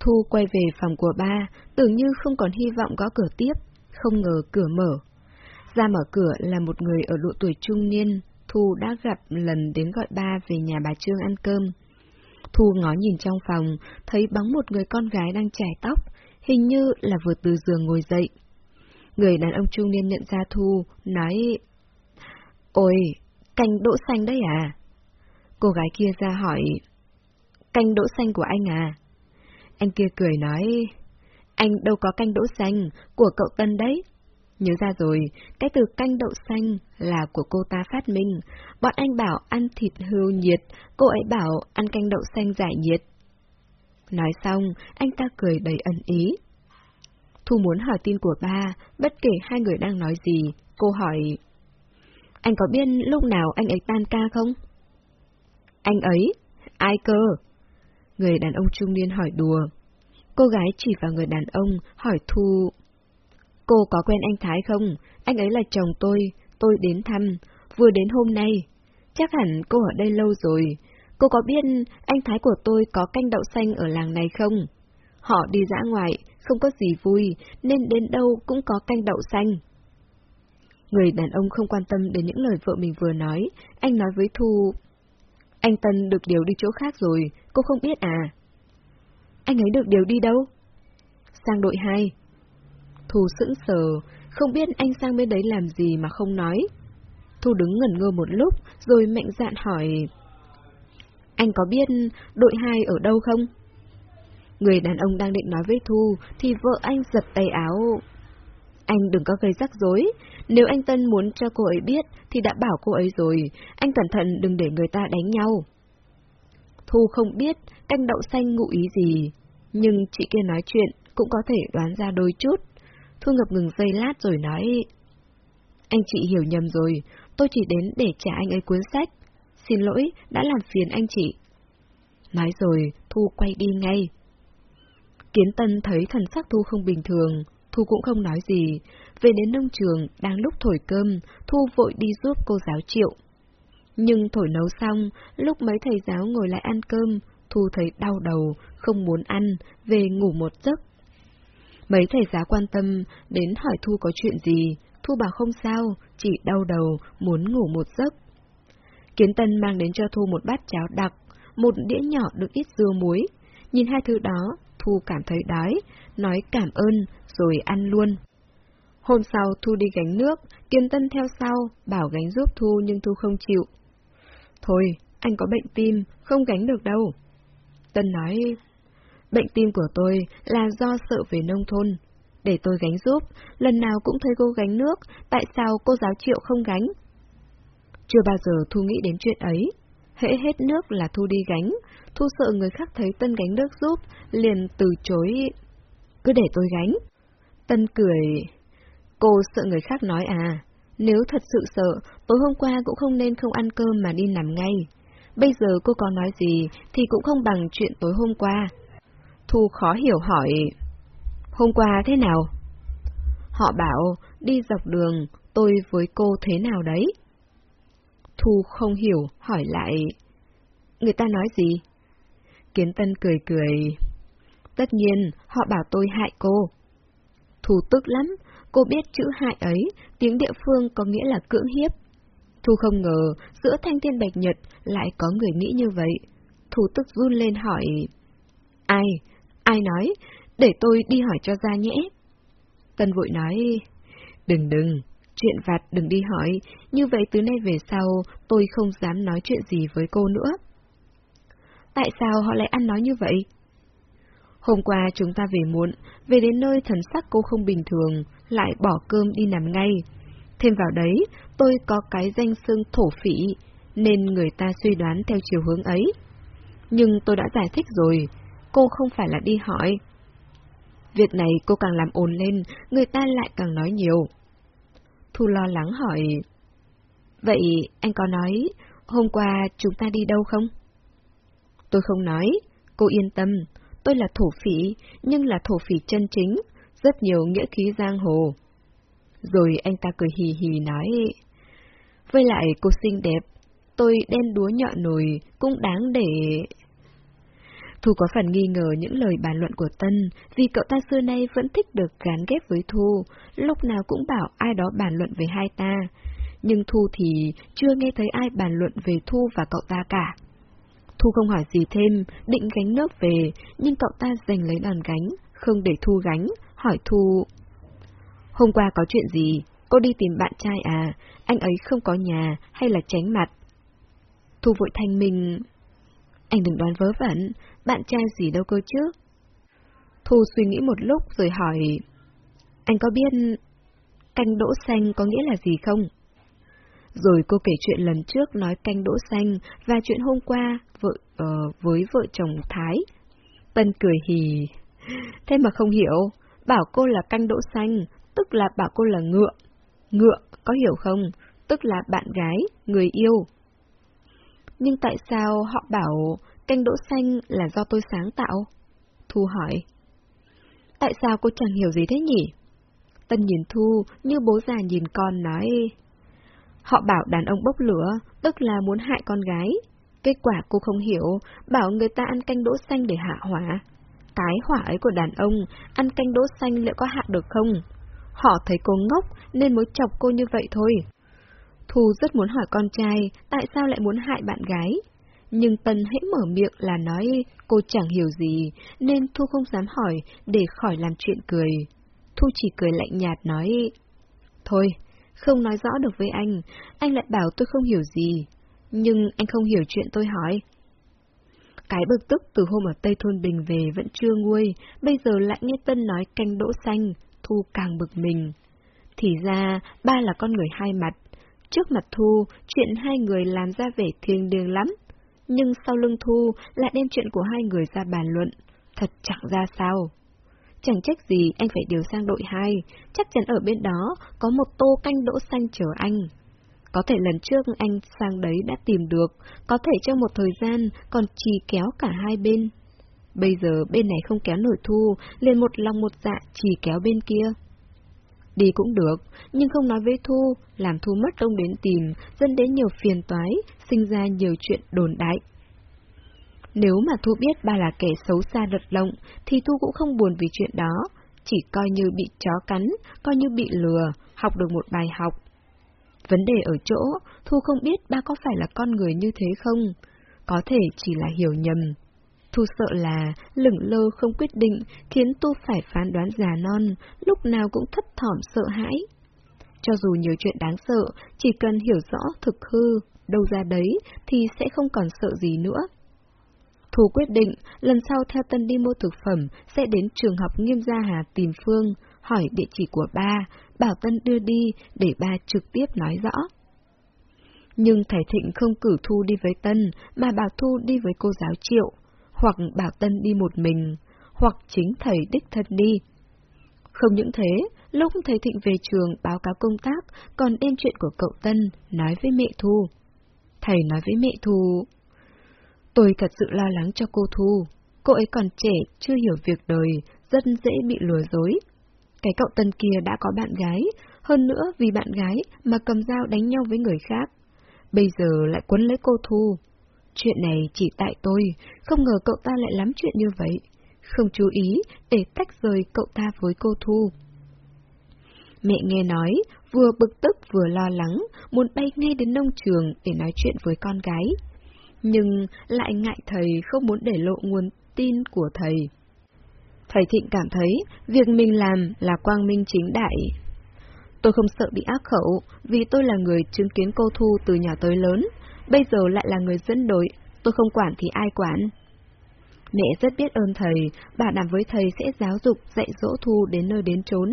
A: Thu quay về phòng của ba, tưởng như không còn hy vọng gõ cửa tiếp, không ngờ cửa mở. Ra mở cửa là một người ở độ tuổi trung niên, Thu đã gặp lần đến gọi ba về nhà bà Trương ăn cơm. Thu ngó nhìn trong phòng, thấy bóng một người con gái đang chải tóc, hình như là vừa từ giường ngồi dậy. Người đàn ông trung niên nhận ra Thu, nói, Ôi, canh đỗ xanh đấy à? Cô gái kia ra hỏi, Canh đỗ xanh của anh à? Anh kia cười nói, Anh đâu có canh đỗ xanh, của cậu Tân đấy. Nhớ ra rồi, cái từ canh đậu xanh là của cô ta phát minh. Bọn anh bảo ăn thịt hươu nhiệt, cô ấy bảo ăn canh đậu xanh giải nhiệt. Nói xong, anh ta cười đầy ẩn ý. Thu muốn hỏi tin của ba, bất kể hai người đang nói gì, cô hỏi... Anh có biết lúc nào anh ấy tan ca không? Anh ấy? Ai cơ? Người đàn ông trung niên hỏi đùa. Cô gái chỉ vào người đàn ông, hỏi Thu... Cô có quen anh Thái không? Anh ấy là chồng tôi, tôi đến thăm, vừa đến hôm nay. Chắc hẳn cô ở đây lâu rồi. Cô có biết anh Thái của tôi có canh đậu xanh ở làng này không? Họ đi dã ngoại, không có gì vui, nên đến đâu cũng có canh đậu xanh. Người đàn ông không quan tâm đến những lời vợ mình vừa nói, anh nói với Thu. Anh Tân được điều đi chỗ khác rồi, cô không biết à? Anh ấy được điều đi đâu? Sang đội 2. Thu sững sờ, không biết anh sang bên đấy làm gì mà không nói. Thu đứng ngẩn ngơ một lúc, rồi mạnh dạn hỏi. Anh có biết đội hai ở đâu không? Người đàn ông đang định nói với Thu, thì vợ anh giật tay áo. Anh đừng có gây rắc rối, nếu anh Tân muốn cho cô ấy biết thì đã bảo cô ấy rồi, anh cẩn thận đừng để người ta đánh nhau. Thu không biết canh đậu xanh ngụ ý gì, nhưng chị kia nói chuyện cũng có thể đoán ra đôi chút. Thu ngập ngừng giây lát rồi nói, anh chị hiểu nhầm rồi, tôi chỉ đến để trả anh ấy cuốn sách. Xin lỗi, đã làm phiền anh chị. Nói rồi, Thu quay đi ngay. Kiến Tân thấy thần sắc Thu không bình thường, Thu cũng không nói gì. Về đến nông trường, đang lúc thổi cơm, Thu vội đi giúp cô giáo triệu. Nhưng thổi nấu xong, lúc mấy thầy giáo ngồi lại ăn cơm, Thu thấy đau đầu, không muốn ăn, về ngủ một giấc. Mấy thầy giáo quan tâm đến hỏi Thu có chuyện gì, Thu bảo không sao, chỉ đau đầu, muốn ngủ một giấc. Kiến Tân mang đến cho Thu một bát cháo đặc, một đĩa nhỏ được ít dưa muối. Nhìn hai thứ đó, Thu cảm thấy đói, nói cảm ơn, rồi ăn luôn. Hôm sau Thu đi gánh nước, Kiên Tân theo sau, bảo gánh giúp Thu nhưng Thu không chịu. Thôi, anh có bệnh tim, không gánh được đâu. Tân nói, bệnh tim của tôi là do sợ về nông thôn. Để tôi gánh giúp, lần nào cũng thấy cô gánh nước, tại sao cô giáo triệu không gánh? Chưa bao giờ Thu nghĩ đến chuyện ấy. Hễ hết nước là Thu đi gánh, Thu sợ người khác thấy Tân gánh nước giúp, liền từ chối. Cứ để tôi gánh. Tân cười. Cô sợ người khác nói à, nếu thật sự sợ, tối hôm qua cũng không nên không ăn cơm mà đi nằm ngay. Bây giờ cô có nói gì thì cũng không bằng chuyện tối hôm qua. Thu khó hiểu hỏi, hôm qua thế nào? Họ bảo, đi dọc đường, tôi với cô thế nào đấy? Thu không hiểu, hỏi lại, người ta nói gì? Kiến Tân cười cười. Tất nhiên, họ bảo tôi hại cô. Thu tức lắm, cô biết chữ hại ấy, tiếng địa phương có nghĩa là cưỡng hiếp. Thu không ngờ, giữa thanh thiên bạch nhật lại có người nghĩ như vậy. Thu tức run lên hỏi. Ai? Ai nói? Để tôi đi hỏi cho ra nhẽ. Tân vội nói. Đừng đừng, chuyện vặt đừng đi hỏi, như vậy từ nay về sau tôi không dám nói chuyện gì với cô nữa. Tại sao họ lại ăn nói như vậy? Hôm qua chúng ta về muộn, về đến nơi thần sắc cô không bình thường, lại bỏ cơm đi nằm ngay. Thêm vào đấy, tôi có cái danh xưng thổ phỉ, nên người ta suy đoán theo chiều hướng ấy. Nhưng tôi đã giải thích rồi, cô không phải là đi hỏi. Việc này cô càng làm ồn lên, người ta lại càng nói nhiều. Thu lo lắng hỏi, Vậy anh có nói, hôm qua chúng ta đi đâu không? Tôi không nói, cô yên tâm, tôi là thổ phỉ, nhưng là thổ phỉ chân chính, rất nhiều nghĩa khí giang hồ. Rồi anh ta cười hì hì nói, với lại cô xinh đẹp, tôi đen đúa nhọn nồi cũng đáng để... Thu có phần nghi ngờ những lời bàn luận của Tân, vì cậu ta xưa nay vẫn thích được gán ghép với Thu, lúc nào cũng bảo ai đó bàn luận về hai ta. Nhưng Thu thì chưa nghe thấy ai bàn luận về Thu và cậu ta cả. Thu không hỏi gì thêm, định gánh nước về, nhưng cậu ta giành lấy đòn gánh, không để Thu gánh, hỏi Thu. Hôm qua có chuyện gì? Cô đi tìm bạn trai à? Anh ấy không có nhà hay là tránh mặt? Thu vội thanh minh. Anh đừng đoán vớ vẩn, bạn trai gì đâu cơ chứ? Thu suy nghĩ một lúc rồi hỏi. Anh có biết canh đỗ xanh có nghĩa là gì không? Rồi cô kể chuyện lần trước nói canh đỗ xanh và chuyện hôm qua vợ uh, với vợ chồng Thái. Tân cười hì. Thế mà không hiểu, bảo cô là canh đỗ xanh, tức là bảo cô là ngựa. Ngựa, có hiểu không? Tức là bạn gái, người yêu. Nhưng tại sao họ bảo canh đỗ xanh là do tôi sáng tạo? Thu hỏi. Tại sao cô chẳng hiểu gì thế nhỉ? Tân nhìn Thu như bố già nhìn con nói... Họ bảo đàn ông bốc lửa, tức là muốn hại con gái. Kết quả cô không hiểu, bảo người ta ăn canh đỗ xanh để hạ hỏa. Cái hỏa ấy của đàn ông, ăn canh đỗ xanh liệu có hạ được không? Họ thấy cô ngốc nên mới chọc cô như vậy thôi. Thu rất muốn hỏi con trai tại sao lại muốn hại bạn gái. Nhưng Tân hãy mở miệng là nói cô chẳng hiểu gì, nên Thu không dám hỏi để khỏi làm chuyện cười. Thu chỉ cười lạnh nhạt nói, Thôi, không nói rõ được với anh, anh lại bảo tôi không hiểu gì. Nhưng anh không hiểu chuyện tôi hỏi. Cái bực tức từ hôm ở Tây Thôn Bình về vẫn chưa nguôi, bây giờ lại nghe Tân nói canh đỗ xanh, Thu càng bực mình. Thì ra, ba là con người hai mặt. Trước mặt Thu, chuyện hai người làm ra vẻ thiêng liêng lắm. Nhưng sau lưng Thu lại đem chuyện của hai người ra bàn luận. Thật chẳng ra sao. Chẳng trách gì anh phải điều sang đội 2, chắc chắn ở bên đó có một tô canh đỗ xanh chờ anh. Có thể lần trước anh sang đấy đã tìm được, có thể trong một thời gian còn trì kéo cả hai bên. Bây giờ bên này không kéo nổi thu, liền một lòng một dạ trì kéo bên kia. Đi cũng được, nhưng không nói với Thu, làm Thu mất công đến tìm, dẫn đến nhiều phiền toái, sinh ra nhiều chuyện đồn đại. Nếu mà Thu biết ba là kẻ xấu xa lật lộng, thì Thu cũng không buồn vì chuyện đó, chỉ coi như bị chó cắn, coi như bị lừa, học được một bài học. Vấn đề ở chỗ, Thu không biết ba có phải là con người như thế không? Có thể chỉ là hiểu nhầm. Thu sợ là lửng lơ không quyết định khiến Tu phải phán đoán già non, lúc nào cũng thấp thỏm sợ hãi. Cho dù nhiều chuyện đáng sợ, chỉ cần hiểu rõ thực hư, đâu ra đấy, thì sẽ không còn sợ gì nữa. Thu quyết định, lần sau theo Tân đi mua thực phẩm, sẽ đến trường học Nghiêm Gia Hà tìm Phương, hỏi địa chỉ của ba, bảo Tân đưa đi để ba trực tiếp nói rõ. Nhưng thầy Thịnh không cử Thu đi với Tân, mà bảo Thu đi với cô giáo Triệu, hoặc bảo Tân đi một mình, hoặc chính thầy đích thân đi. Không những thế, lúc thầy Thịnh về trường báo cáo công tác, còn đem chuyện của cậu Tân nói với mẹ Thu. Thầy nói với mẹ Thu, Tôi thật sự lo lắng cho cô Thu. Cô ấy còn trẻ, chưa hiểu việc đời, rất dễ bị lừa dối. Cái cậu tân kia đã có bạn gái, hơn nữa vì bạn gái mà cầm dao đánh nhau với người khác. Bây giờ lại quấn lấy cô Thu. Chuyện này chỉ tại tôi, không ngờ cậu ta lại lắm chuyện như vậy. Không chú ý để tách rời cậu ta với cô Thu. Mẹ nghe nói, vừa bực tức vừa lo lắng, muốn bay ngay đến nông trường để nói chuyện với con gái nhưng lại ngại thầy không muốn để lộ nguồn tin của thầy. Thầy Thịnh cảm thấy việc mình làm là quang minh chính đại. Tôi không sợ bị ác khẩu, vì tôi là người chứng kiến cô Thu từ nhỏ tới lớn, bây giờ lại là người dẫn đội, tôi không quản thì ai quản. Mẹ rất biết ơn thầy, bà đảm với thầy sẽ giáo dục dạy dỗ Thu đến nơi đến chốn.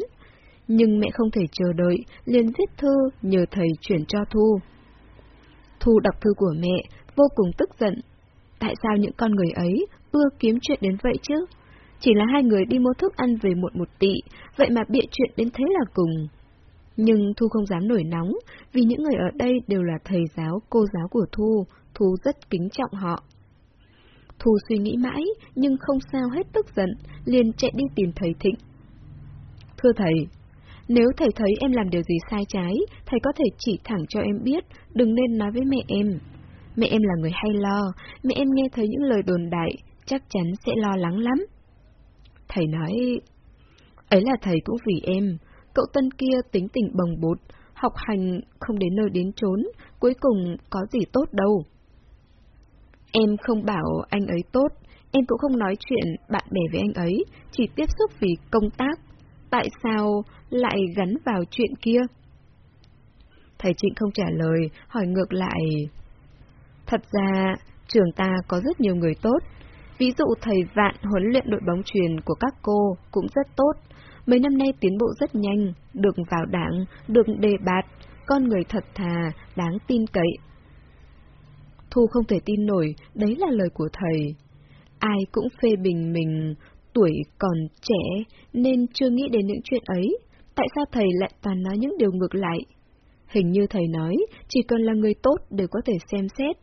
A: Nhưng mẹ không thể chờ đợi, liền viết thư nhờ thầy chuyển cho Thu. Thu đọc thư của mẹ, vô cùng tức giận. Tại sao những con người ấy ưa kiếm chuyện đến vậy chứ? Chỉ là hai người đi mua thức ăn về một một tị, vậy mà bịa chuyện đến thế là cùng. Nhưng Thu không dám nổi nóng, vì những người ở đây đều là thầy giáo, cô giáo của Thu, Thu rất kính trọng họ. Thu suy nghĩ mãi, nhưng không sao hết tức giận, liền chạy đi tìm thầy Thịnh. Thưa thầy, nếu thầy thấy em làm điều gì sai trái, thầy có thể chỉ thẳng cho em biết, đừng nên nói với mẹ em. Mẹ em là người hay lo, mẹ em nghe thấy những lời đồn đại, chắc chắn sẽ lo lắng lắm. Thầy nói, ấy là thầy cũng vì em, cậu tân kia tính tình bồng bột, học hành không đến nơi đến chốn, cuối cùng có gì tốt đâu. Em không bảo anh ấy tốt, em cũng không nói chuyện bạn bè với anh ấy, chỉ tiếp xúc vì công tác. Tại sao lại gắn vào chuyện kia? Thầy Trịnh không trả lời, hỏi ngược lại, Thật ra, trường ta có rất nhiều người tốt. Ví dụ thầy Vạn huấn luyện đội bóng truyền của các cô cũng rất tốt. Mấy năm nay tiến bộ rất nhanh, được vào đảng, được đề bạt, con người thật thà, đáng tin cậy. Thu không thể tin nổi, đấy là lời của thầy. Ai cũng phê bình mình, tuổi còn trẻ, nên chưa nghĩ đến những chuyện ấy. Tại sao thầy lại toàn nói những điều ngược lại? Hình như thầy nói, chỉ cần là người tốt đều có thể xem xét.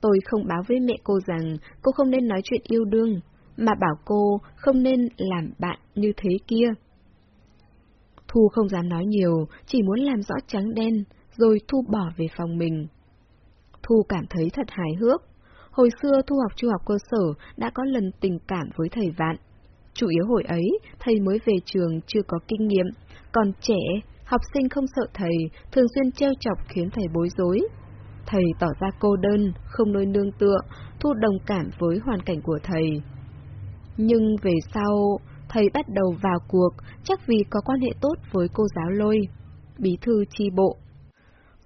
A: Tôi không báo với mẹ cô rằng cô không nên nói chuyện yêu đương, mà bảo cô không nên làm bạn như thế kia. Thu không dám nói nhiều, chỉ muốn làm rõ trắng đen, rồi Thu bỏ về phòng mình. Thu cảm thấy thật hài hước. Hồi xưa Thu học trung học cơ sở đã có lần tình cảm với thầy Vạn. Chủ yếu hồi ấy, thầy mới về trường chưa có kinh nghiệm, còn trẻ, học sinh không sợ thầy, thường xuyên treo chọc khiến thầy bối rối. Thầy tỏ ra cô đơn, không nơi nương tựa, thu đồng cảm với hoàn cảnh của thầy. Nhưng về sau, thầy bắt đầu vào cuộc, chắc vì có quan hệ tốt với cô giáo lôi. bí thư chi bộ.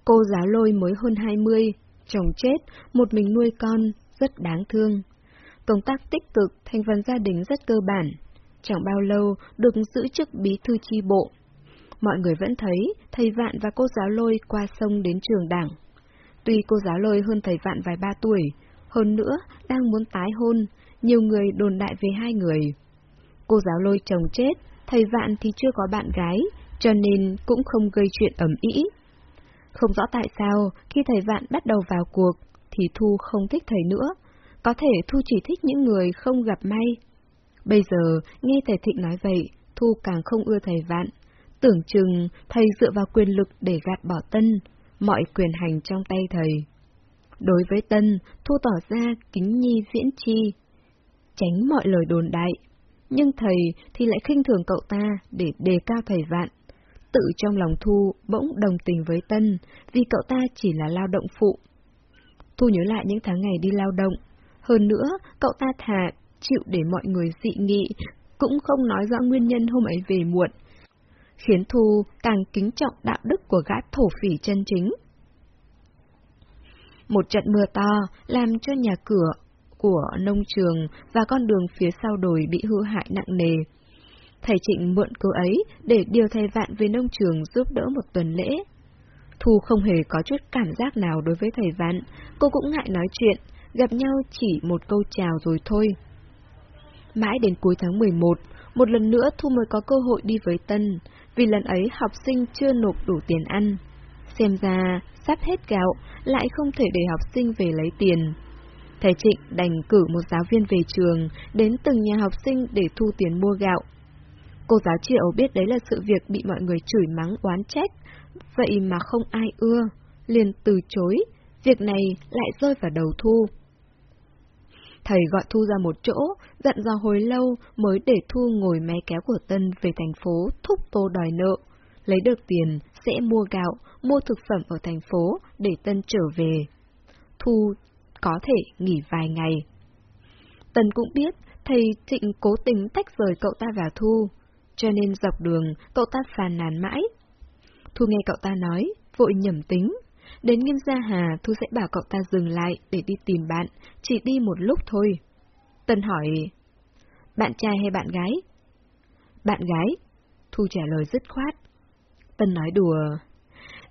A: Cô giáo lôi mới hơn 20, chồng chết, một mình nuôi con, rất đáng thương. Công tác tích cực, thành phần gia đình rất cơ bản. Chẳng bao lâu được giữ chức bí thư chi bộ. Mọi người vẫn thấy thầy Vạn và cô giáo lôi qua sông đến trường đảng. Tuy cô giáo lôi hơn thầy Vạn vài ba tuổi, hơn nữa đang muốn tái hôn, nhiều người đồn đại về hai người. Cô giáo lôi chồng chết, thầy Vạn thì chưa có bạn gái, cho nên cũng không gây chuyện ẩm ý. Không rõ tại sao, khi thầy Vạn bắt đầu vào cuộc, thì Thu không thích thầy nữa. Có thể Thu chỉ thích những người không gặp may. Bây giờ, nghe thầy Thịnh nói vậy, Thu càng không ưa thầy Vạn. Tưởng chừng thầy dựa vào quyền lực để gạt bỏ Tân, mọi quyền hành trong tay thầy. Đối với Tân, Thu tỏ ra kính nhi viễn chi, tránh mọi lời đồn đại. Nhưng thầy thì lại khinh thường cậu ta để đề cao thầy Vạn. Tự trong lòng Thu bỗng đồng tình với Tân, vì cậu ta chỉ là lao động phụ. Thu nhớ lại những tháng ngày đi lao động. Hơn nữa, cậu ta thà chịu để mọi người dị nghị, cũng không nói rõ nguyên nhân hôm ấy về muộn, khiến Thu càng kính trọng đạo đức của gã thổ phỉ chân chính. Một trận mưa to làm cho nhà cửa của nông trường và con đường phía sau đồi bị hư hại nặng nề. Thầy Trịnh mượn cơ ấy để điều thầy Vạn về nông trường giúp đỡ một tuần lễ. Thu không hề có chút cảm giác nào đối với thầy Vạn, cô cũng ngại nói chuyện, gặp nhau chỉ một câu chào rồi thôi. Mãi đến cuối tháng 11, một lần nữa Thu mới có cơ hội đi với Tân, vì lần ấy học sinh chưa nộp đủ tiền ăn. Xem ra, sắp hết gạo, lại không thể để học sinh về lấy tiền. Thầy Trịnh đành cử một giáo viên về trường, đến từng nhà học sinh để thu tiền mua gạo. Cô giáo Triệu biết đấy là sự việc bị mọi người chửi mắng oán trách, vậy mà không ai ưa, liền từ chối, việc này lại rơi vào đầu Thu. Thầy gọi Thu ra một chỗ, dặn dò hồi lâu mới để Thu ngồi máy kéo của Tân về thành phố thúc tô đòi nợ. Lấy được tiền, sẽ mua gạo, mua thực phẩm ở thành phố để Tân trở về. Thu có thể nghỉ vài ngày. Tần cũng biết thầy Trịnh cố tình tách rời cậu ta và Thu, cho nên dọc đường cậu ta phàn nàn mãi. Thu nghe cậu ta nói, vội nhầm tính, Đến Nghiêm Gia Hà, Thu sẽ bảo cậu ta dừng lại để đi tìm bạn, chỉ đi một lúc thôi. Tân hỏi, bạn trai hay bạn gái? Bạn gái. Thu trả lời dứt khoát. Tân nói đùa,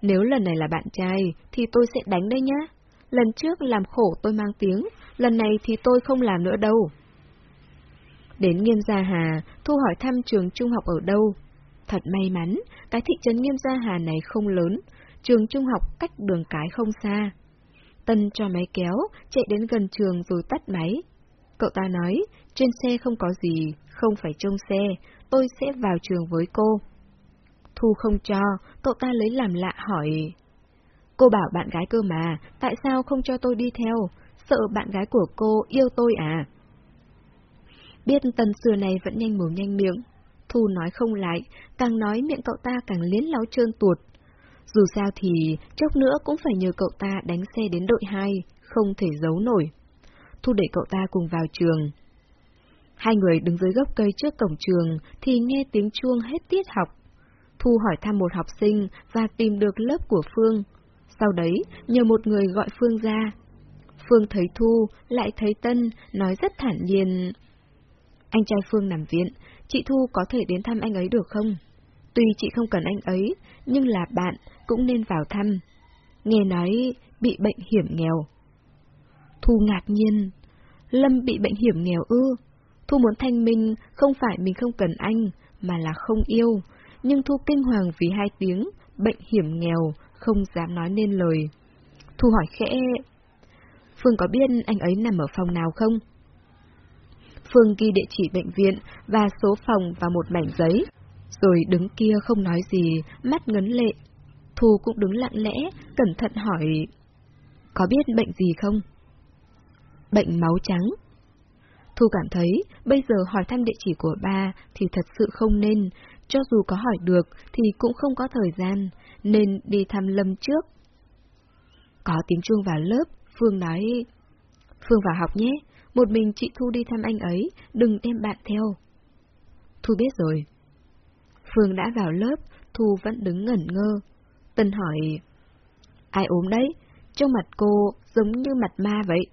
A: nếu lần này là bạn trai, thì tôi sẽ đánh đây nhá. Lần trước làm khổ tôi mang tiếng, lần này thì tôi không làm nữa đâu. Đến Nghiêm Gia Hà, Thu hỏi thăm trường trung học ở đâu. Thật may mắn, cái thị trấn Nghiêm Gia Hà này không lớn, trường trung học cách đường cái không xa. Tân cho máy kéo, chạy đến gần trường rồi tắt máy. Cậu ta nói, trên xe không có gì, không phải trông xe, tôi sẽ vào trường với cô. Thu không cho, cậu ta lấy làm lạ hỏi. Cô bảo bạn gái cơ mà, tại sao không cho tôi đi theo? Sợ bạn gái của cô yêu tôi à? Biết tần xưa này vẫn nhanh mồm nhanh miệng. Thu nói không lại, càng nói miệng cậu ta càng liến láo trơn tuột. Dù sao thì chốc nữa cũng phải nhờ cậu ta đánh xe đến đội 2, không thể giấu nổi. Thu để cậu ta cùng vào trường. Hai người đứng dưới gốc cây trước cổng trường thì nghe tiếng chuông hết tiết học. Thu hỏi thăm một học sinh và tìm được lớp của Phương. Sau đấy, nhờ một người gọi Phương ra. Phương thấy Thu, lại thấy Tân, nói rất thản nhiên. Anh trai Phương nằm viện, chị Thu có thể đến thăm anh ấy được không? Tuy chị không cần anh ấy, nhưng là bạn cũng nên vào thăm. Nghe nói bị bệnh hiểm nghèo. Thu ngạc nhiên. Lâm bị bệnh hiểm nghèo ư? Thu muốn thanh minh, không phải mình không cần anh, mà là không yêu. Nhưng Thu kinh hoàng vì hai tiếng, bệnh hiểm nghèo, không dám nói nên lời. Thu hỏi khẽ, Phương có biết anh ấy nằm ở phòng nào không? Phương ghi địa chỉ bệnh viện và số phòng vào một mảnh giấy, rồi đứng kia không nói gì, mắt ngấn lệ. Thu cũng đứng lặng lẽ, cẩn thận hỏi, có biết bệnh gì không? Bệnh máu trắng. Thu cảm thấy, bây giờ hỏi thăm địa chỉ của ba thì thật sự không nên, cho dù có hỏi được thì cũng không có thời gian, nên đi thăm Lâm trước. Có tiếng chuông vào lớp, Phương nói, Phương vào học nhé, một mình chị Thu đi thăm anh ấy, đừng đem bạn theo. Thu biết rồi. Phương đã vào lớp, Thu vẫn đứng ngẩn ngơ. Tân hỏi, ai ốm đấy? Trong mặt cô giống như mặt ma vậy.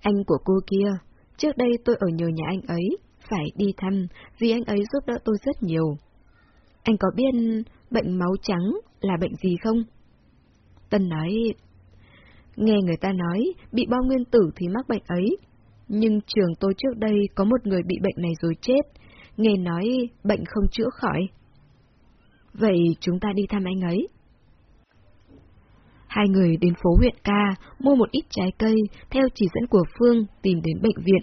A: Anh của cô kia, trước đây tôi ở nhờ nhà anh ấy, phải đi thăm, vì anh ấy giúp đỡ tôi rất nhiều. Anh có biết bệnh máu trắng là bệnh gì không? Tân nói, nghe người ta nói bị bom nguyên tử thì mắc bệnh ấy, nhưng trường tôi trước đây có một người bị bệnh này rồi chết, nghe nói bệnh không chữa khỏi. Vậy chúng ta đi thăm anh ấy. Hai người đến phố huyện ca, mua một ít trái cây, theo chỉ dẫn của Phương tìm đến bệnh viện.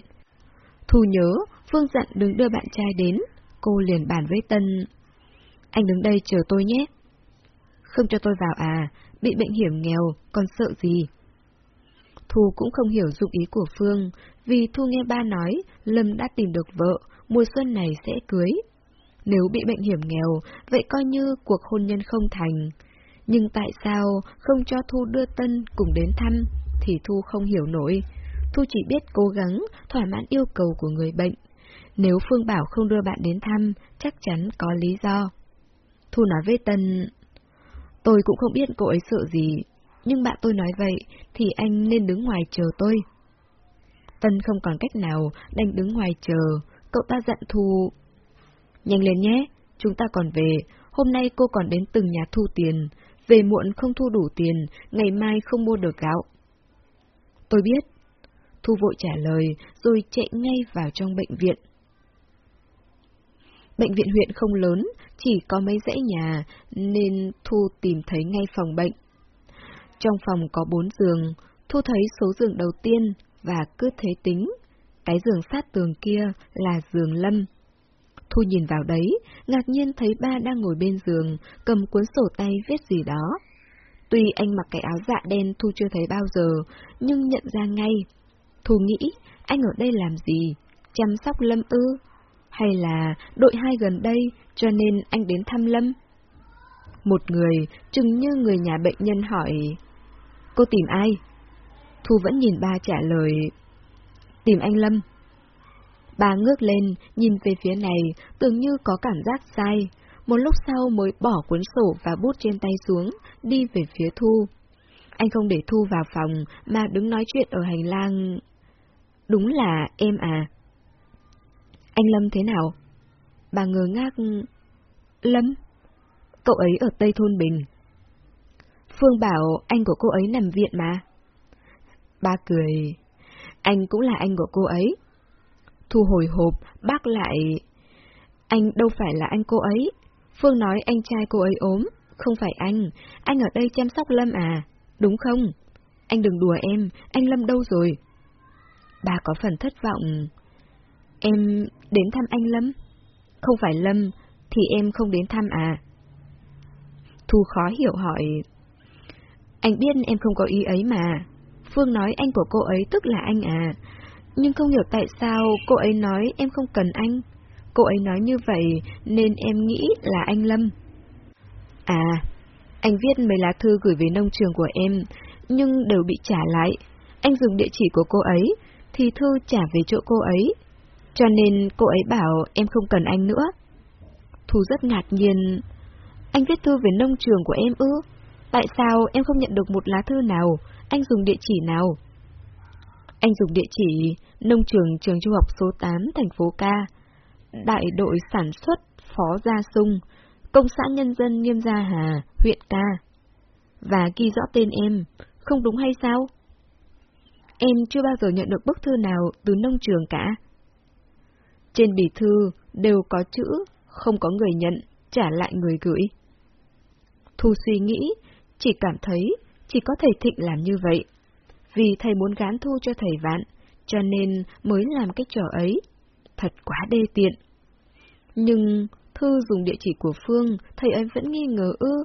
A: Thu nhớ, Phương dặn đừng đưa bạn trai đến, cô liền bàn với Tân. Anh đứng đây chờ tôi nhé. Không cho tôi vào à, bị bệnh hiểm nghèo, còn sợ gì? Thu cũng không hiểu dụng ý của Phương, vì Thu nghe ba nói Lâm đã tìm được vợ, mùa xuân này sẽ cưới. Nếu bị bệnh hiểm nghèo, vậy coi như cuộc hôn nhân không thành. Nhưng tại sao không cho Thu đưa Tân cùng đến thăm, thì Thu không hiểu nổi. Thu chỉ biết cố gắng thỏa mãn yêu cầu của người bệnh. Nếu Phương Bảo không đưa bạn đến thăm, chắc chắn có lý do. Thu nói với Tân, tôi cũng không biết cô ấy sợ gì, nhưng bạn tôi nói vậy thì anh nên đứng ngoài chờ tôi. Tân không còn cách nào đành đứng ngoài chờ, cậu ta dặn Thu. Nhanh lên nhé, chúng ta còn về, hôm nay cô còn đến từng nhà thu tiền, về muộn không thu đủ tiền, ngày mai không mua được gạo. Tôi biết. Thu vội trả lời, rồi chạy ngay vào trong bệnh viện. Bệnh viện huyện không lớn, chỉ có mấy dãy nhà, nên Thu tìm thấy ngay phòng bệnh. Trong phòng có bốn giường, Thu thấy số giường đầu tiên và cứ thế tính. Cái giường sát tường kia là giường Lâm. Thu nhìn vào đấy, ngạc nhiên thấy ba đang ngồi bên giường, cầm cuốn sổ tay viết gì đó. Tuy anh mặc cái áo dạ đen Thu chưa thấy bao giờ, nhưng nhận ra ngay. Thu nghĩ, anh ở đây làm gì? Chăm sóc Lâm ư? Hay là đội hai gần đây, cho nên anh đến thăm Lâm? Một người, chừng như người nhà bệnh nhân hỏi, Cô tìm ai? Thu vẫn nhìn ba trả lời, Tìm anh Lâm. Bà ngước lên, nhìn về phía này, tưởng như có cảm giác sai. Một lúc sau mới bỏ cuốn sổ và bút trên tay xuống, đi về phía Thu. Anh không để Thu vào phòng, mà đứng nói chuyện ở hành lang. Đúng là em à. Anh Lâm thế nào? Bà ngờ ngác... Lâm? Cậu ấy ở Tây Thôn Bình. Phương bảo anh của cô ấy nằm viện mà. Ba cười. Anh cũng là anh của cô ấy. Thu hồi hộp, bác lại... Anh đâu phải là anh cô ấy. Phương nói anh trai cô ấy ốm. Không phải anh. Anh ở đây chăm sóc Lâm à. Đúng không? Anh đừng đùa em. Anh Lâm đâu rồi? Bà có phần thất vọng. Em đến thăm anh Lâm? Không phải Lâm, thì em không đến thăm à? Thu khó hiểu hỏi. Anh biết em không có ý ấy mà. Phương nói anh của cô ấy tức là anh à. Nhưng không hiểu tại sao cô ấy nói em không cần anh. Cô ấy nói như vậy nên em nghĩ là anh Lâm. À, anh viết mấy lá thư gửi về nông trường của em, nhưng đều bị trả lại. Anh dùng địa chỉ của cô ấy, thì thư trả về chỗ cô ấy. Cho nên cô ấy bảo em không cần anh nữa. Thu rất ngạc nhiên. Anh viết thư về nông trường của em ư? Tại sao em không nhận được một lá thư nào? Anh dùng địa chỉ nào? Anh dùng địa chỉ nông trường trường trung học số 8 thành phố Ca, đại đội sản xuất Phó Gia Sung, công xã nhân dân Nghiêm Gia Hà, huyện Ca. Và ghi rõ tên em, không đúng hay sao? Em chưa bao giờ nhận được bức thư nào từ nông trường cả. Trên bì thư đều có chữ, không có người nhận, trả lại người gửi. Thu suy nghĩ, chỉ cảm thấy chỉ có thầy Thịnh làm như vậy. Vì thầy muốn gán thu cho thầy Vạn, cho nên mới làm cái trò ấy. Thật quá đê tiện. Nhưng Thư dùng địa chỉ của Phương, thầy ấy vẫn nghi ngờ ư.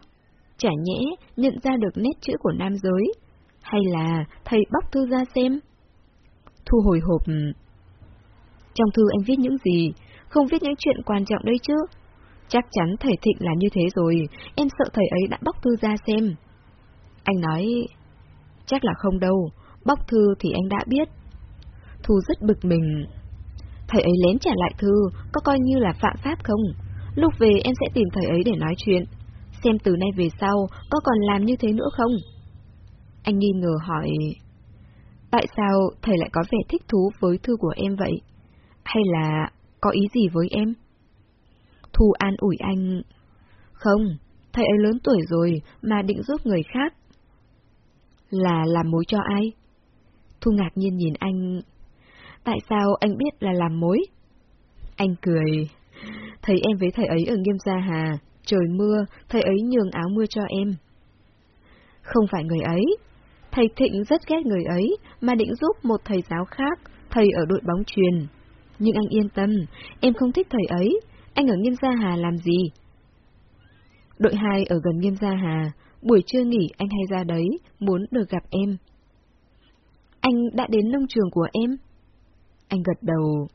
A: Chả nhẽ nhận ra được nét chữ của nam giới. Hay là thầy bóc thư ra xem? Thu hồi hộp. Trong thư anh viết những gì? Không viết những chuyện quan trọng đấy chứ? Chắc chắn thầy Thịnh là như thế rồi, em sợ thầy ấy đã bóc thư ra xem. Anh nói, chắc là không đâu, bóc thư thì anh đã biết. Thu rất bực mình. Thầy ấy lén trả lại thư, có coi như là phạm pháp không? Lúc về em sẽ tìm thầy ấy để nói chuyện. xem từ nay về sau có còn làm như thế nữa không? Anh nghi ngờ hỏi, tại sao thầy lại có vẻ thích thú với thư của em vậy? Hay là có ý gì với em? Thu an ủi anh, không, thầy ấy lớn tuổi rồi mà định giúp người khác. Là làm mối cho ai? Thu ngạc nhiên nhìn anh, tại sao anh biết là làm mối? Anh cười, thấy em với thầy ấy ở nghiêm gia hà, trời mưa, thầy ấy nhường áo mưa cho em. Không phải người ấy, thầy Thịnh rất ghét người ấy, mà định giúp một thầy giáo khác, thầy ở đội bóng truyền. Nhưng anh yên tâm, em không thích thầy ấy, anh ở nghiêm gia hà làm gì? Đội 2 ở gần nghiêm gia hà, buổi trưa nghỉ anh hay ra đấy, muốn được gặp em. Anh đã đến nông trường của em? Anh gật đầu.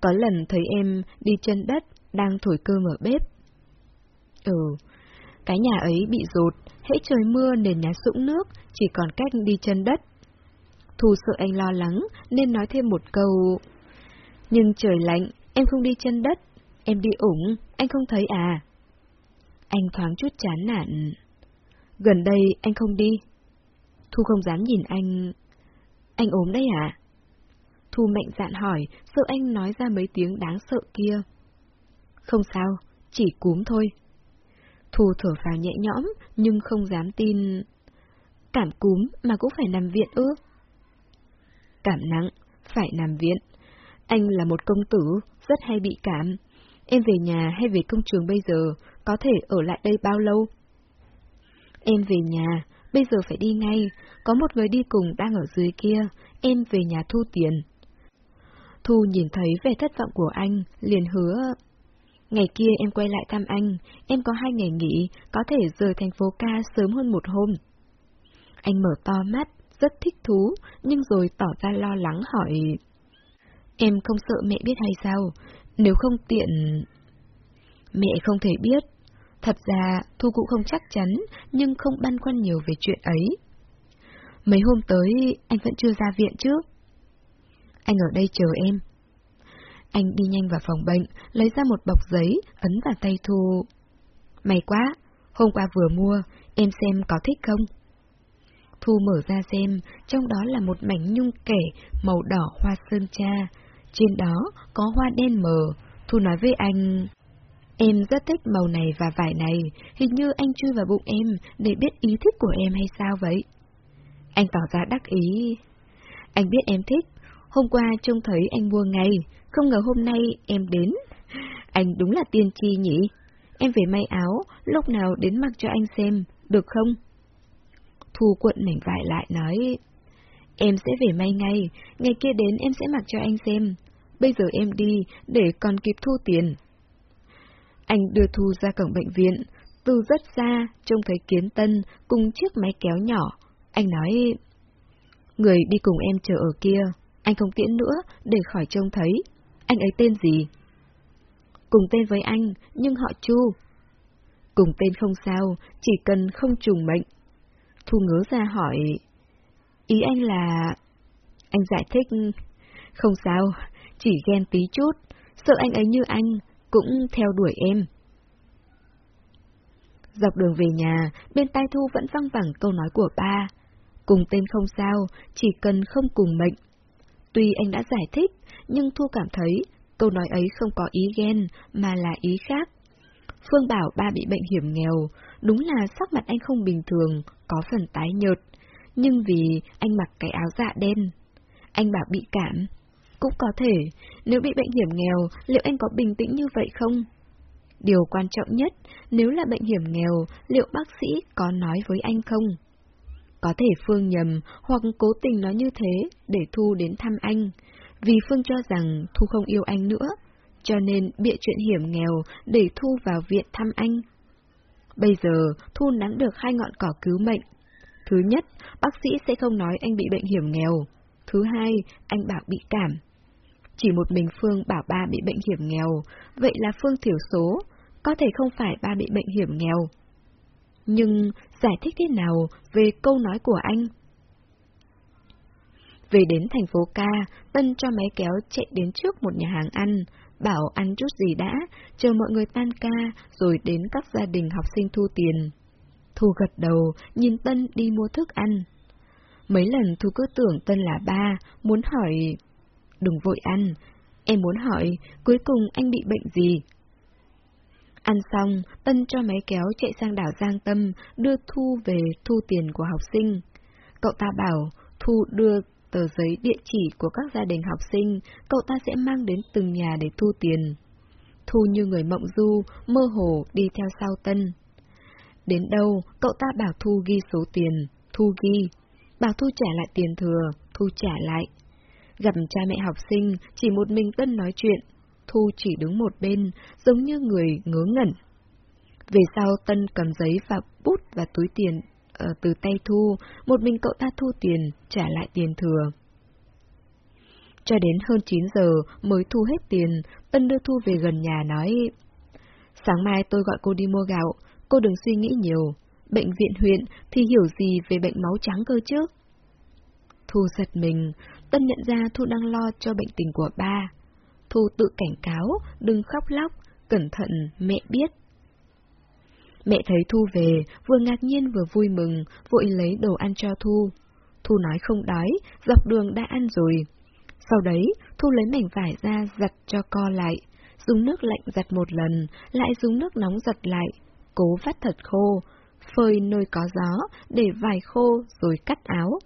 A: Có lần thấy em đi chân đất, đang thổi cơm ở bếp. Ừ, cái nhà ấy bị rột, hễ trời mưa nền nhà sũng nước, chỉ còn cách đi chân đất. Thu sợ anh lo lắng, nên nói thêm một câu. Nhưng trời lạnh, em không đi chân đất, em đi ủng, anh không thấy à? Anh thoáng chút chán nản. Gần đây anh không đi. Thu không dám nhìn anh. Anh ốm đấy à? Thu mạnh dạn hỏi, sợ anh nói ra mấy tiếng đáng sợ kia. Không sao, chỉ cúm thôi. Thu thở phào nhẹ nhõm, nhưng không dám tin. Cảm cúm mà cũng phải nằm viện ư? Cảm nặng, phải nằm viện. Anh là một công tử, rất hay bị cảm. Em về nhà hay về công trường bây giờ, có thể ở lại đây bao lâu? Em về nhà, bây giờ phải đi ngay, có một người đi cùng đang ở dưới kia, em về nhà thu tiền. Thu nhìn thấy vẻ thất vọng của anh, liền hứa. Ngày kia em quay lại thăm anh, em có hai ngày nghỉ, có thể rời thành phố ca sớm hơn một hôm. Anh mở to mắt, rất thích thú, nhưng rồi tỏ ra lo lắng hỏi. Em không sợ mẹ biết hay sao? Nếu không tiện... Mẹ không thể biết. Thật ra, Thu cũng không chắc chắn, nhưng không băn khoăn nhiều về chuyện ấy. Mấy hôm tới, anh vẫn chưa ra viện chứ? Anh ở đây chờ em. Anh đi nhanh vào phòng bệnh, lấy ra một bọc giấy, ấn vào tay Thu. May quá, hôm qua vừa mua, em xem có thích không? Thu mở ra xem, trong đó là một mảnh nhung kẻ màu đỏ hoa sơn cha. Trên đó có hoa đen mờ. Thu nói với anh... Em rất thích màu này và vải này, hình như anh chui vào bụng em để biết ý thích của em hay sao vậy? Anh tỏ ra đắc ý. Anh biết em thích, hôm qua trông thấy anh mua ngay, không ngờ hôm nay em đến. Anh đúng là tiên tri nhỉ? Em về may áo, lúc nào đến mặc cho anh xem, được không? Thu cuộn mảnh vải lại nói, Em sẽ về may ngay, ngày kia đến em sẽ mặc cho anh xem. Bây giờ em đi, để còn kịp thu tiền. Anh đưa Thu ra cổng bệnh viện, từ rất xa, trông thấy Kiến Tân cùng chiếc máy kéo nhỏ. Anh nói, người đi cùng em chờ ở kia, anh không tiễn nữa, để khỏi trông thấy. Anh ấy tên gì? Cùng tên với anh, nhưng họ Chu. Cùng tên không sao, chỉ cần không trùng mệnh. Thu ngớ ra hỏi, ý anh là... Anh giải thích, không sao, chỉ ghen tí chút, sợ anh ấy như anh, cũng theo đuổi em. Dọc đường về nhà, bên tai Thu vẫn văng vẳng câu nói của ba. Cùng tên không sao, chỉ cần không cùng mệnh. Tuy anh đã giải thích, nhưng Thu cảm thấy câu nói ấy không có ý ghen, mà là ý khác. Phương bảo ba bị bệnh hiểm nghèo, đúng là sắc mặt anh không bình thường, có phần tái nhợt. Nhưng vì anh mặc cái áo dạ đen, anh bảo bị cảm. Cũng có thể, nếu bị bệnh hiểm nghèo, liệu anh có bình tĩnh như vậy không? Điều quan trọng nhất, nếu là bệnh hiểm nghèo, liệu bác sĩ có nói với anh không? Có thể Phương nhầm hoặc cố tình nói như thế để Thu đến thăm anh, vì Phương cho rằng Thu không yêu anh nữa, cho nên bịa chuyện hiểm nghèo để Thu vào viện thăm anh. Bây giờ, Thu nắm được hai ngọn cỏ cứu mệnh. Thứ nhất, bác sĩ sẽ không nói anh bị bệnh hiểm nghèo. Thứ hai, anh bảo bị cảm. Chỉ một mình Phương bảo ba bị bệnh hiểm nghèo, vậy là Phương thiểu số, có thể không phải ba bị bệnh hiểm nghèo. Nhưng giải thích thế nào về câu nói của anh? Về đến thành phố ca, Tân cho máy kéo chạy đến trước một nhà hàng ăn, bảo ăn chút gì đã, chờ mọi người tan ca, rồi đến các gia đình học sinh thu tiền. Thu gật đầu, nhìn Tân đi mua thức ăn. Mấy lần Thu cứ tưởng Tân là ba, muốn hỏi... Đừng vội ăn, em muốn hỏi, cuối cùng anh bị bệnh gì? Ăn xong, Tân cho máy kéo chạy sang đảo Giang Tâm, đưa Thu về thu tiền của học sinh. Cậu ta bảo, Thu đưa tờ giấy địa chỉ của các gia đình học sinh, cậu ta sẽ mang đến từng nhà để thu tiền. Thu như người mộng du, mơ hồ đi theo sau Tân. Đến đâu, cậu ta bảo Thu ghi số tiền, Thu ghi. Bảo Thu trả lại tiền thừa, Thu trả lại. Gặp cha mẹ học sinh, chỉ một mình Tân nói chuyện, Thu chỉ đứng một bên, giống như người ngớ ngẩn. Về sau Tân cầm giấy và bút và túi tiền uh, từ tay Thu, một mình cậu ta thu tiền, trả lại tiền thừa. Cho đến hơn 9 giờ mới thu hết tiền, Tân đưa Thu về gần nhà nói Sáng mai tôi gọi cô đi mua gạo, cô đừng suy nghĩ nhiều. Bệnh viện huyện thì hiểu gì về bệnh máu trắng cơ chứ? Thu giật mình, Tân nhận ra Thu đang lo cho bệnh tình của ba. Thu tự cảnh cáo, đừng khóc lóc, cẩn thận, mẹ biết. Mẹ thấy Thu về, vừa ngạc nhiên vừa vui mừng, vội lấy đồ ăn cho Thu. Thu nói không đói, dọc đường đã ăn rồi. Sau đấy, Thu lấy mảnh vải ra giặt cho co lại, dùng nước lạnh giặt một lần, lại dùng nước nóng giặt lại, cố vắt thật khô, phơi nơi có gió, để vải khô rồi cắt áo.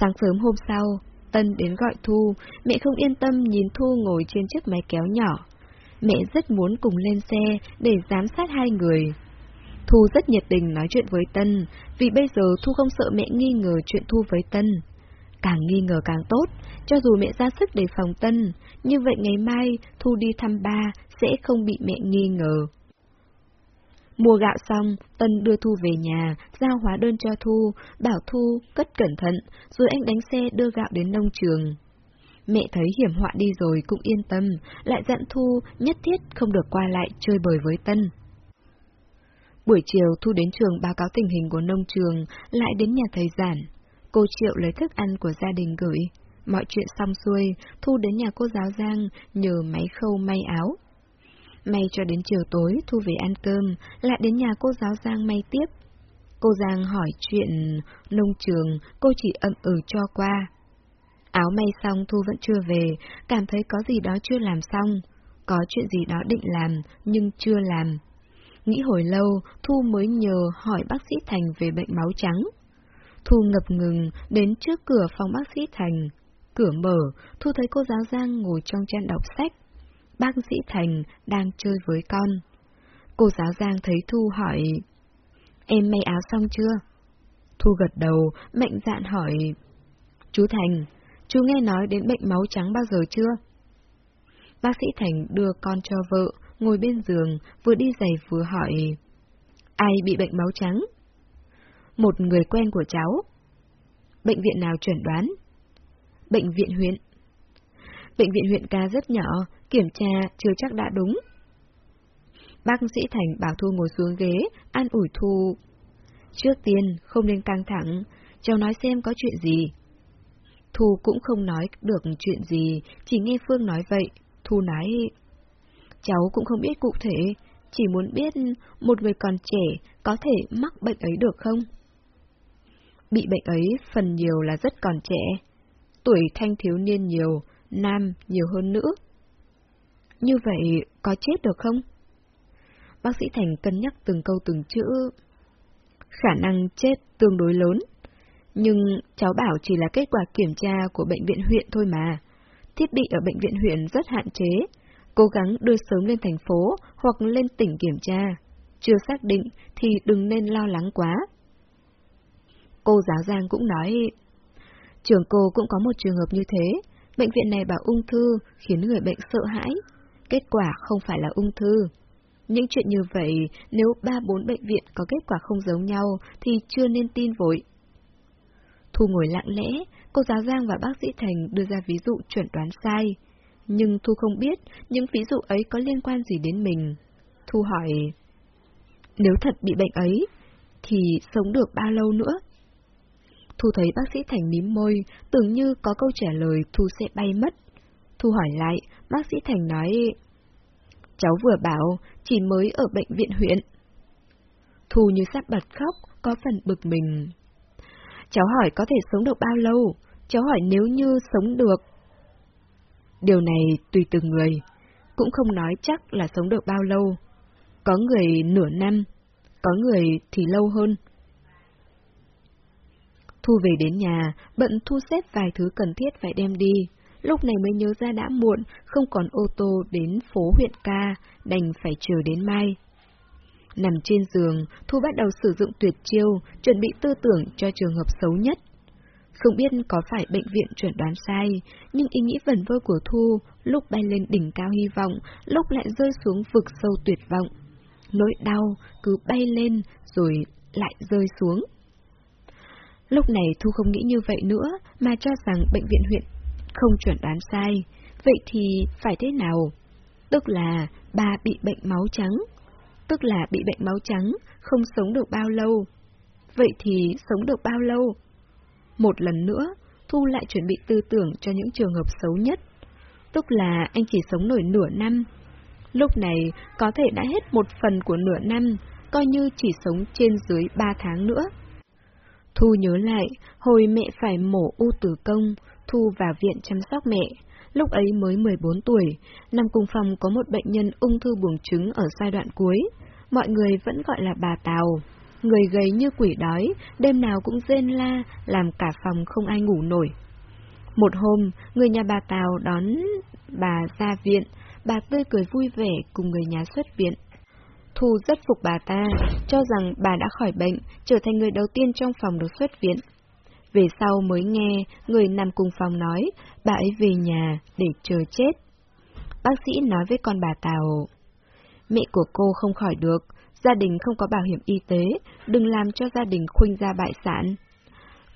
A: Sáng sớm hôm sau, Tân đến gọi Thu, mẹ không yên tâm nhìn Thu ngồi trên chiếc máy kéo nhỏ. Mẹ rất muốn cùng lên xe để giám sát hai người. Thu rất nhiệt tình nói chuyện với Tân, vì bây giờ Thu không sợ mẹ nghi ngờ chuyện Thu với Tân. Càng nghi ngờ càng tốt, cho dù mẹ ra sức để phòng Tân, như vậy ngày mai Thu đi thăm ba sẽ không bị mẹ nghi ngờ. Mua gạo xong, Tân đưa Thu về nhà, giao hóa đơn cho Thu, bảo Thu cất cẩn thận, rồi anh đánh xe đưa gạo đến nông trường. Mẹ thấy hiểm họa đi rồi cũng yên tâm, lại dặn Thu nhất thiết không được qua lại chơi bời với Tân. Buổi chiều Thu đến trường báo cáo tình hình của nông trường, lại đến nhà thầy giản. Cô Triệu lấy thức ăn của gia đình gửi. Mọi chuyện xong xuôi, Thu đến nhà cô giáo Giang nhờ máy khâu may áo. May cho đến chiều tối, Thu về ăn cơm, lại đến nhà cô giáo Giang may tiếp. Cô Giang hỏi chuyện nông trường, cô chỉ ậm ừ cho qua. Áo may xong Thu vẫn chưa về, cảm thấy có gì đó chưa làm xong. Có chuyện gì đó định làm, nhưng chưa làm. Nghĩ hồi lâu, Thu mới nhờ hỏi bác sĩ Thành về bệnh máu trắng. Thu ngập ngừng đến trước cửa phòng bác sĩ Thành. Cửa mở, Thu thấy cô giáo Giang ngồi trong chăn đọc sách bác sĩ Thành đang chơi với con. Cô giáo Giang thấy Thu hỏi, em may áo xong chưa? Thu gật đầu, mạnh dạn hỏi, chú Thành, chú nghe nói đến bệnh máu trắng bao giờ chưa? Bác sĩ Thành đưa con cho vợ, ngồi bên giường, vừa đi giày vừa hỏi, ai bị bệnh máu trắng? Một người quen của cháu. Bệnh viện nào chuẩn đoán? Bệnh viện huyện. Bệnh viện huyện ca rất nhỏ, kiểm tra chưa chắc đã đúng. Bác sĩ Thành bảo Thu ngồi xuống ghế, an ủi Thu. Trước tiên, không nên căng thẳng, cháu nói xem có chuyện gì. Thu cũng không nói được chuyện gì, chỉ nghe Phương nói vậy. Thu nói, cháu cũng không biết cụ thể, chỉ muốn biết một người còn trẻ có thể mắc bệnh ấy được không? Bị bệnh ấy phần nhiều là rất còn trẻ, tuổi thanh thiếu niên nhiều, nam nhiều hơn nữ. Như vậy có chết được không? Bác sĩ Thành cân nhắc từng câu từng chữ. Khả năng chết tương đối lớn. Nhưng cháu bảo chỉ là kết quả kiểm tra của bệnh viện huyện thôi mà. Thiết bị ở bệnh viện huyện rất hạn chế. Cố gắng đưa sớm lên thành phố hoặc lên tỉnh kiểm tra. Chưa xác định thì đừng nên lo lắng quá. Cô giáo Giang cũng nói, trường cô cũng có một trường hợp như thế. Bệnh viện này bảo ung thư khiến người bệnh sợ hãi, kết quả không phải là ung thư. Những chuyện như vậy, nếu ba bốn bệnh viện có kết quả không giống nhau thì chưa nên tin vội. Thu ngồi lặng lẽ, cô giáo Giang và bác sĩ Thành đưa ra ví dụ chuẩn đoán sai. Nhưng Thu không biết những ví dụ ấy có liên quan gì đến mình. Thu hỏi, nếu thật bị bệnh ấy, thì sống được bao lâu nữa? Thu thấy bác sĩ Thành mím môi, tưởng như có câu trả lời Thu sẽ bay mất. Thu hỏi lại, bác sĩ Thành nói... Cháu vừa bảo, chỉ mới ở bệnh viện huyện. Thu như sắp bật khóc, có phần bực mình. Cháu hỏi có thể sống được bao lâu? Cháu hỏi nếu như sống được. Điều này tùy từng người, cũng không nói chắc là sống được bao lâu. Có người nửa năm, có người thì lâu hơn. Thu về đến nhà, bận thu xếp vài thứ cần thiết phải đem đi. Lúc này mới nhớ ra đã muộn, không còn ô tô đến phố huyện ca, đành phải chờ đến mai. Nằm trên giường, Thu bắt đầu sử dụng tuyệt chiêu, chuẩn bị tư tưởng cho trường hợp xấu nhất. Không biết có phải bệnh viện chuẩn đoán sai, nhưng ý nghĩ vẩn vơ của Thu lúc bay lên đỉnh cao hy vọng, lúc lại rơi xuống vực sâu tuyệt vọng. Nỗi đau cứ bay lên rồi lại rơi xuống. Lúc này Thu không nghĩ như vậy nữa, mà cho rằng bệnh viện huyện không chuẩn đoán sai. Vậy thì phải thế nào? Tức là bà bị bệnh máu trắng. Tức là bị bệnh máu trắng, không sống được bao lâu. Vậy thì sống được bao lâu? Một lần nữa, Thu lại chuẩn bị tư tưởng cho những trường hợp xấu nhất. Tức là anh chỉ sống nổi nửa năm. Lúc này có thể đã hết một phần của nửa năm, coi như chỉ sống trên dưới ba tháng nữa. Thu nhớ lại, hồi mẹ phải mổ u tử công, Thu vào viện chăm sóc mẹ. Lúc ấy mới 14 tuổi, nằm cùng phòng có một bệnh nhân ung thư buồng trứng ở giai đoạn cuối. Mọi người vẫn gọi là bà Tào. Người gầy như quỷ đói, đêm nào cũng rên la, làm cả phòng không ai ngủ nổi. Một hôm, người nhà bà Tào đón bà ra viện, bà tươi cười vui vẻ cùng người nhà xuất viện. Thu rất phục bà ta, cho rằng bà đã khỏi bệnh, trở thành người đầu tiên trong phòng được xuất viện. Về sau mới nghe người nằm cùng phòng nói, bà ấy về nhà để chờ chết. Bác sĩ nói với con bà Tào, mẹ của cô không khỏi được, gia đình không có bảo hiểm y tế, đừng làm cho gia đình khuynh ra bại sản.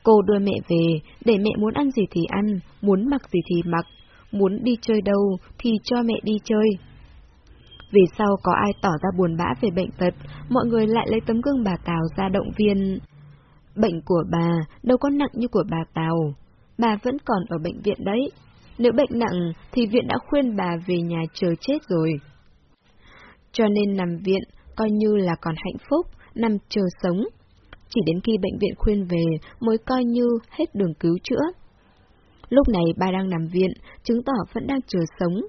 A: Cô đưa mẹ về, để mẹ muốn ăn gì thì ăn, muốn mặc gì thì mặc, muốn đi chơi đâu thì cho mẹ đi chơi. Vì sau có ai tỏ ra buồn bã về bệnh tật, mọi người lại lấy tấm gương bà Tào ra động viên. Bệnh của bà đâu có nặng như của bà Tào, bà vẫn còn ở bệnh viện đấy. Nếu bệnh nặng thì viện đã khuyên bà về nhà chờ chết rồi. Cho nên nằm viện coi như là còn hạnh phúc, nằm chờ sống. Chỉ đến khi bệnh viện khuyên về mới coi như hết đường cứu chữa. Lúc này bà đang nằm viện, chứng tỏ vẫn đang chờ sống.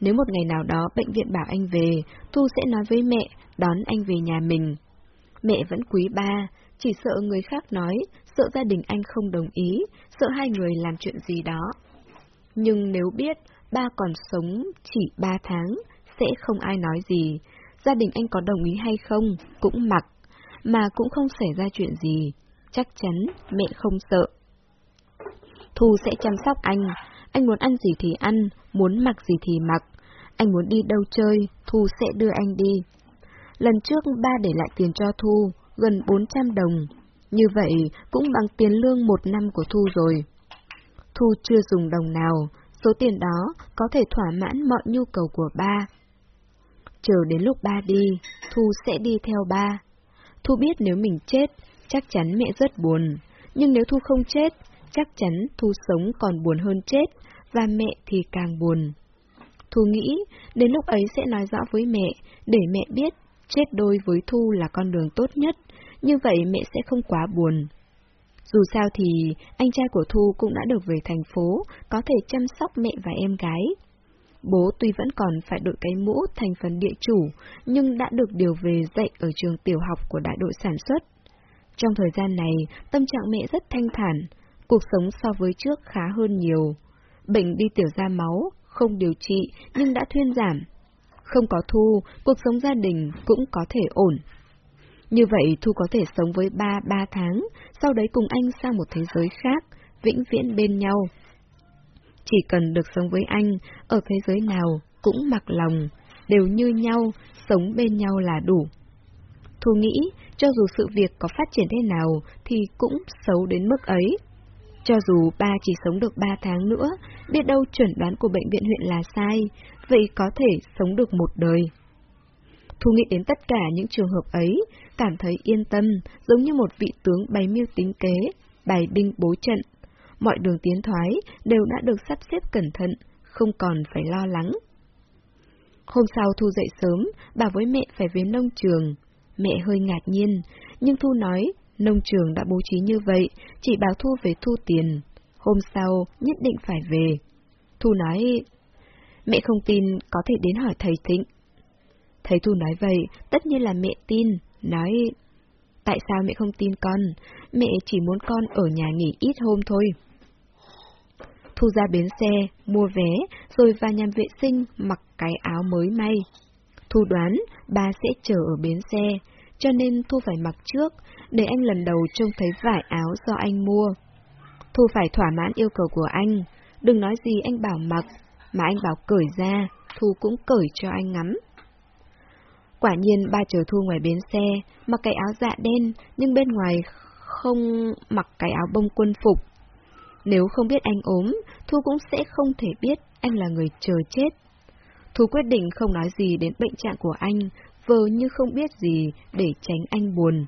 A: Nếu một ngày nào đó bệnh viện bảo anh về, Thu sẽ nói với mẹ, đón anh về nhà mình. Mẹ vẫn quý ba, chỉ sợ người khác nói, sợ gia đình anh không đồng ý, sợ hai người làm chuyện gì đó. Nhưng nếu biết ba còn sống chỉ ba tháng, sẽ không ai nói gì. Gia đình anh có đồng ý hay không, cũng mặc, mà cũng không xảy ra chuyện gì. Chắc chắn mẹ không sợ. Thu sẽ chăm sóc anh, anh muốn ăn gì thì ăn, muốn mặc gì thì mặc. Anh muốn đi đâu chơi, Thu sẽ đưa anh đi. Lần trước ba để lại tiền cho Thu, gần 400 đồng. Như vậy cũng bằng tiền lương một năm của Thu rồi. Thu chưa dùng đồng nào, số tiền đó có thể thỏa mãn mọi nhu cầu của ba. Chờ đến lúc ba đi, Thu sẽ đi theo ba. Thu biết nếu mình chết, chắc chắn mẹ rất buồn. Nhưng nếu Thu không chết, chắc chắn Thu sống còn buồn hơn chết, và mẹ thì càng buồn. Thu nghĩ, đến lúc ấy sẽ nói rõ với mẹ, để mẹ biết chết đôi với Thu là con đường tốt nhất, như vậy mẹ sẽ không quá buồn. Dù sao thì anh trai của Thu cũng đã được về thành phố, có thể chăm sóc mẹ và em gái. Bố tuy vẫn còn phải đội cái mũ thành phần địa chủ, nhưng đã được điều về dạy ở trường tiểu học của đại đội sản xuất. Trong thời gian này, tâm trạng mẹ rất thanh thản, cuộc sống so với trước khá hơn nhiều. Bệnh đi tiểu ra máu, không điều trị nhưng đã thuyên giảm. Không có Thu, cuộc sống gia đình cũng có thể ổn. Như vậy Thu có thể sống với ba ba tháng, sau đấy cùng anh sang một thế giới khác, vĩnh viễn bên nhau. Chỉ cần được sống với anh, ở thế giới nào cũng mặc lòng, đều như nhau, sống bên nhau là đủ. Thu nghĩ, cho dù sự việc có phát triển thế nào thì cũng xấu đến mức ấy. Cho dù ba chỉ sống được ba tháng nữa, biết đâu chuẩn đoán của bệnh viện huyện là sai, vậy có thể sống được một đời. Thu nghĩ đến tất cả những trường hợp ấy, cảm thấy yên tâm, giống như một vị tướng bày mưu tính kế, bày binh bố trận. Mọi đường tiến thoái đều đã được sắp xếp cẩn thận, không còn phải lo lắng. Hôm sau Thu dậy sớm, bảo với mẹ phải về nông trường. Mẹ hơi ngạc nhiên, nhưng Thu nói nông trường đã bố trí như vậy, chỉ bảo Thu về thu tiền. Hôm sau nhất định phải về. Thu nói, mẹ không tin có thể đến hỏi thầy Thịnh. Thầy Thu nói vậy, tất nhiên là mẹ tin, nói, tại sao mẹ không tin con, mẹ chỉ muốn con ở nhà nghỉ ít hôm thôi. Thu ra bến xe, mua vé, rồi vào nhà vệ sinh mặc cái áo mới may. Thu đoán ba sẽ chờ ở bến xe, cho nên Thu phải mặc trước, để anh lần đầu trông thấy vải áo do anh mua. Thu phải thỏa mãn yêu cầu của anh, đừng nói gì anh bảo mặc, mà anh bảo cởi ra, Thu cũng cởi cho anh ngắm. Quả nhiên ba chờ Thu ngoài bến xe, mặc cái áo dạ đen, nhưng bên ngoài không mặc cái áo bông quân phục. Nếu không biết anh ốm, Thu cũng sẽ không thể biết anh là người chờ chết. Thu quyết định không nói gì đến bệnh trạng của anh, vờ như không biết gì để tránh anh buồn.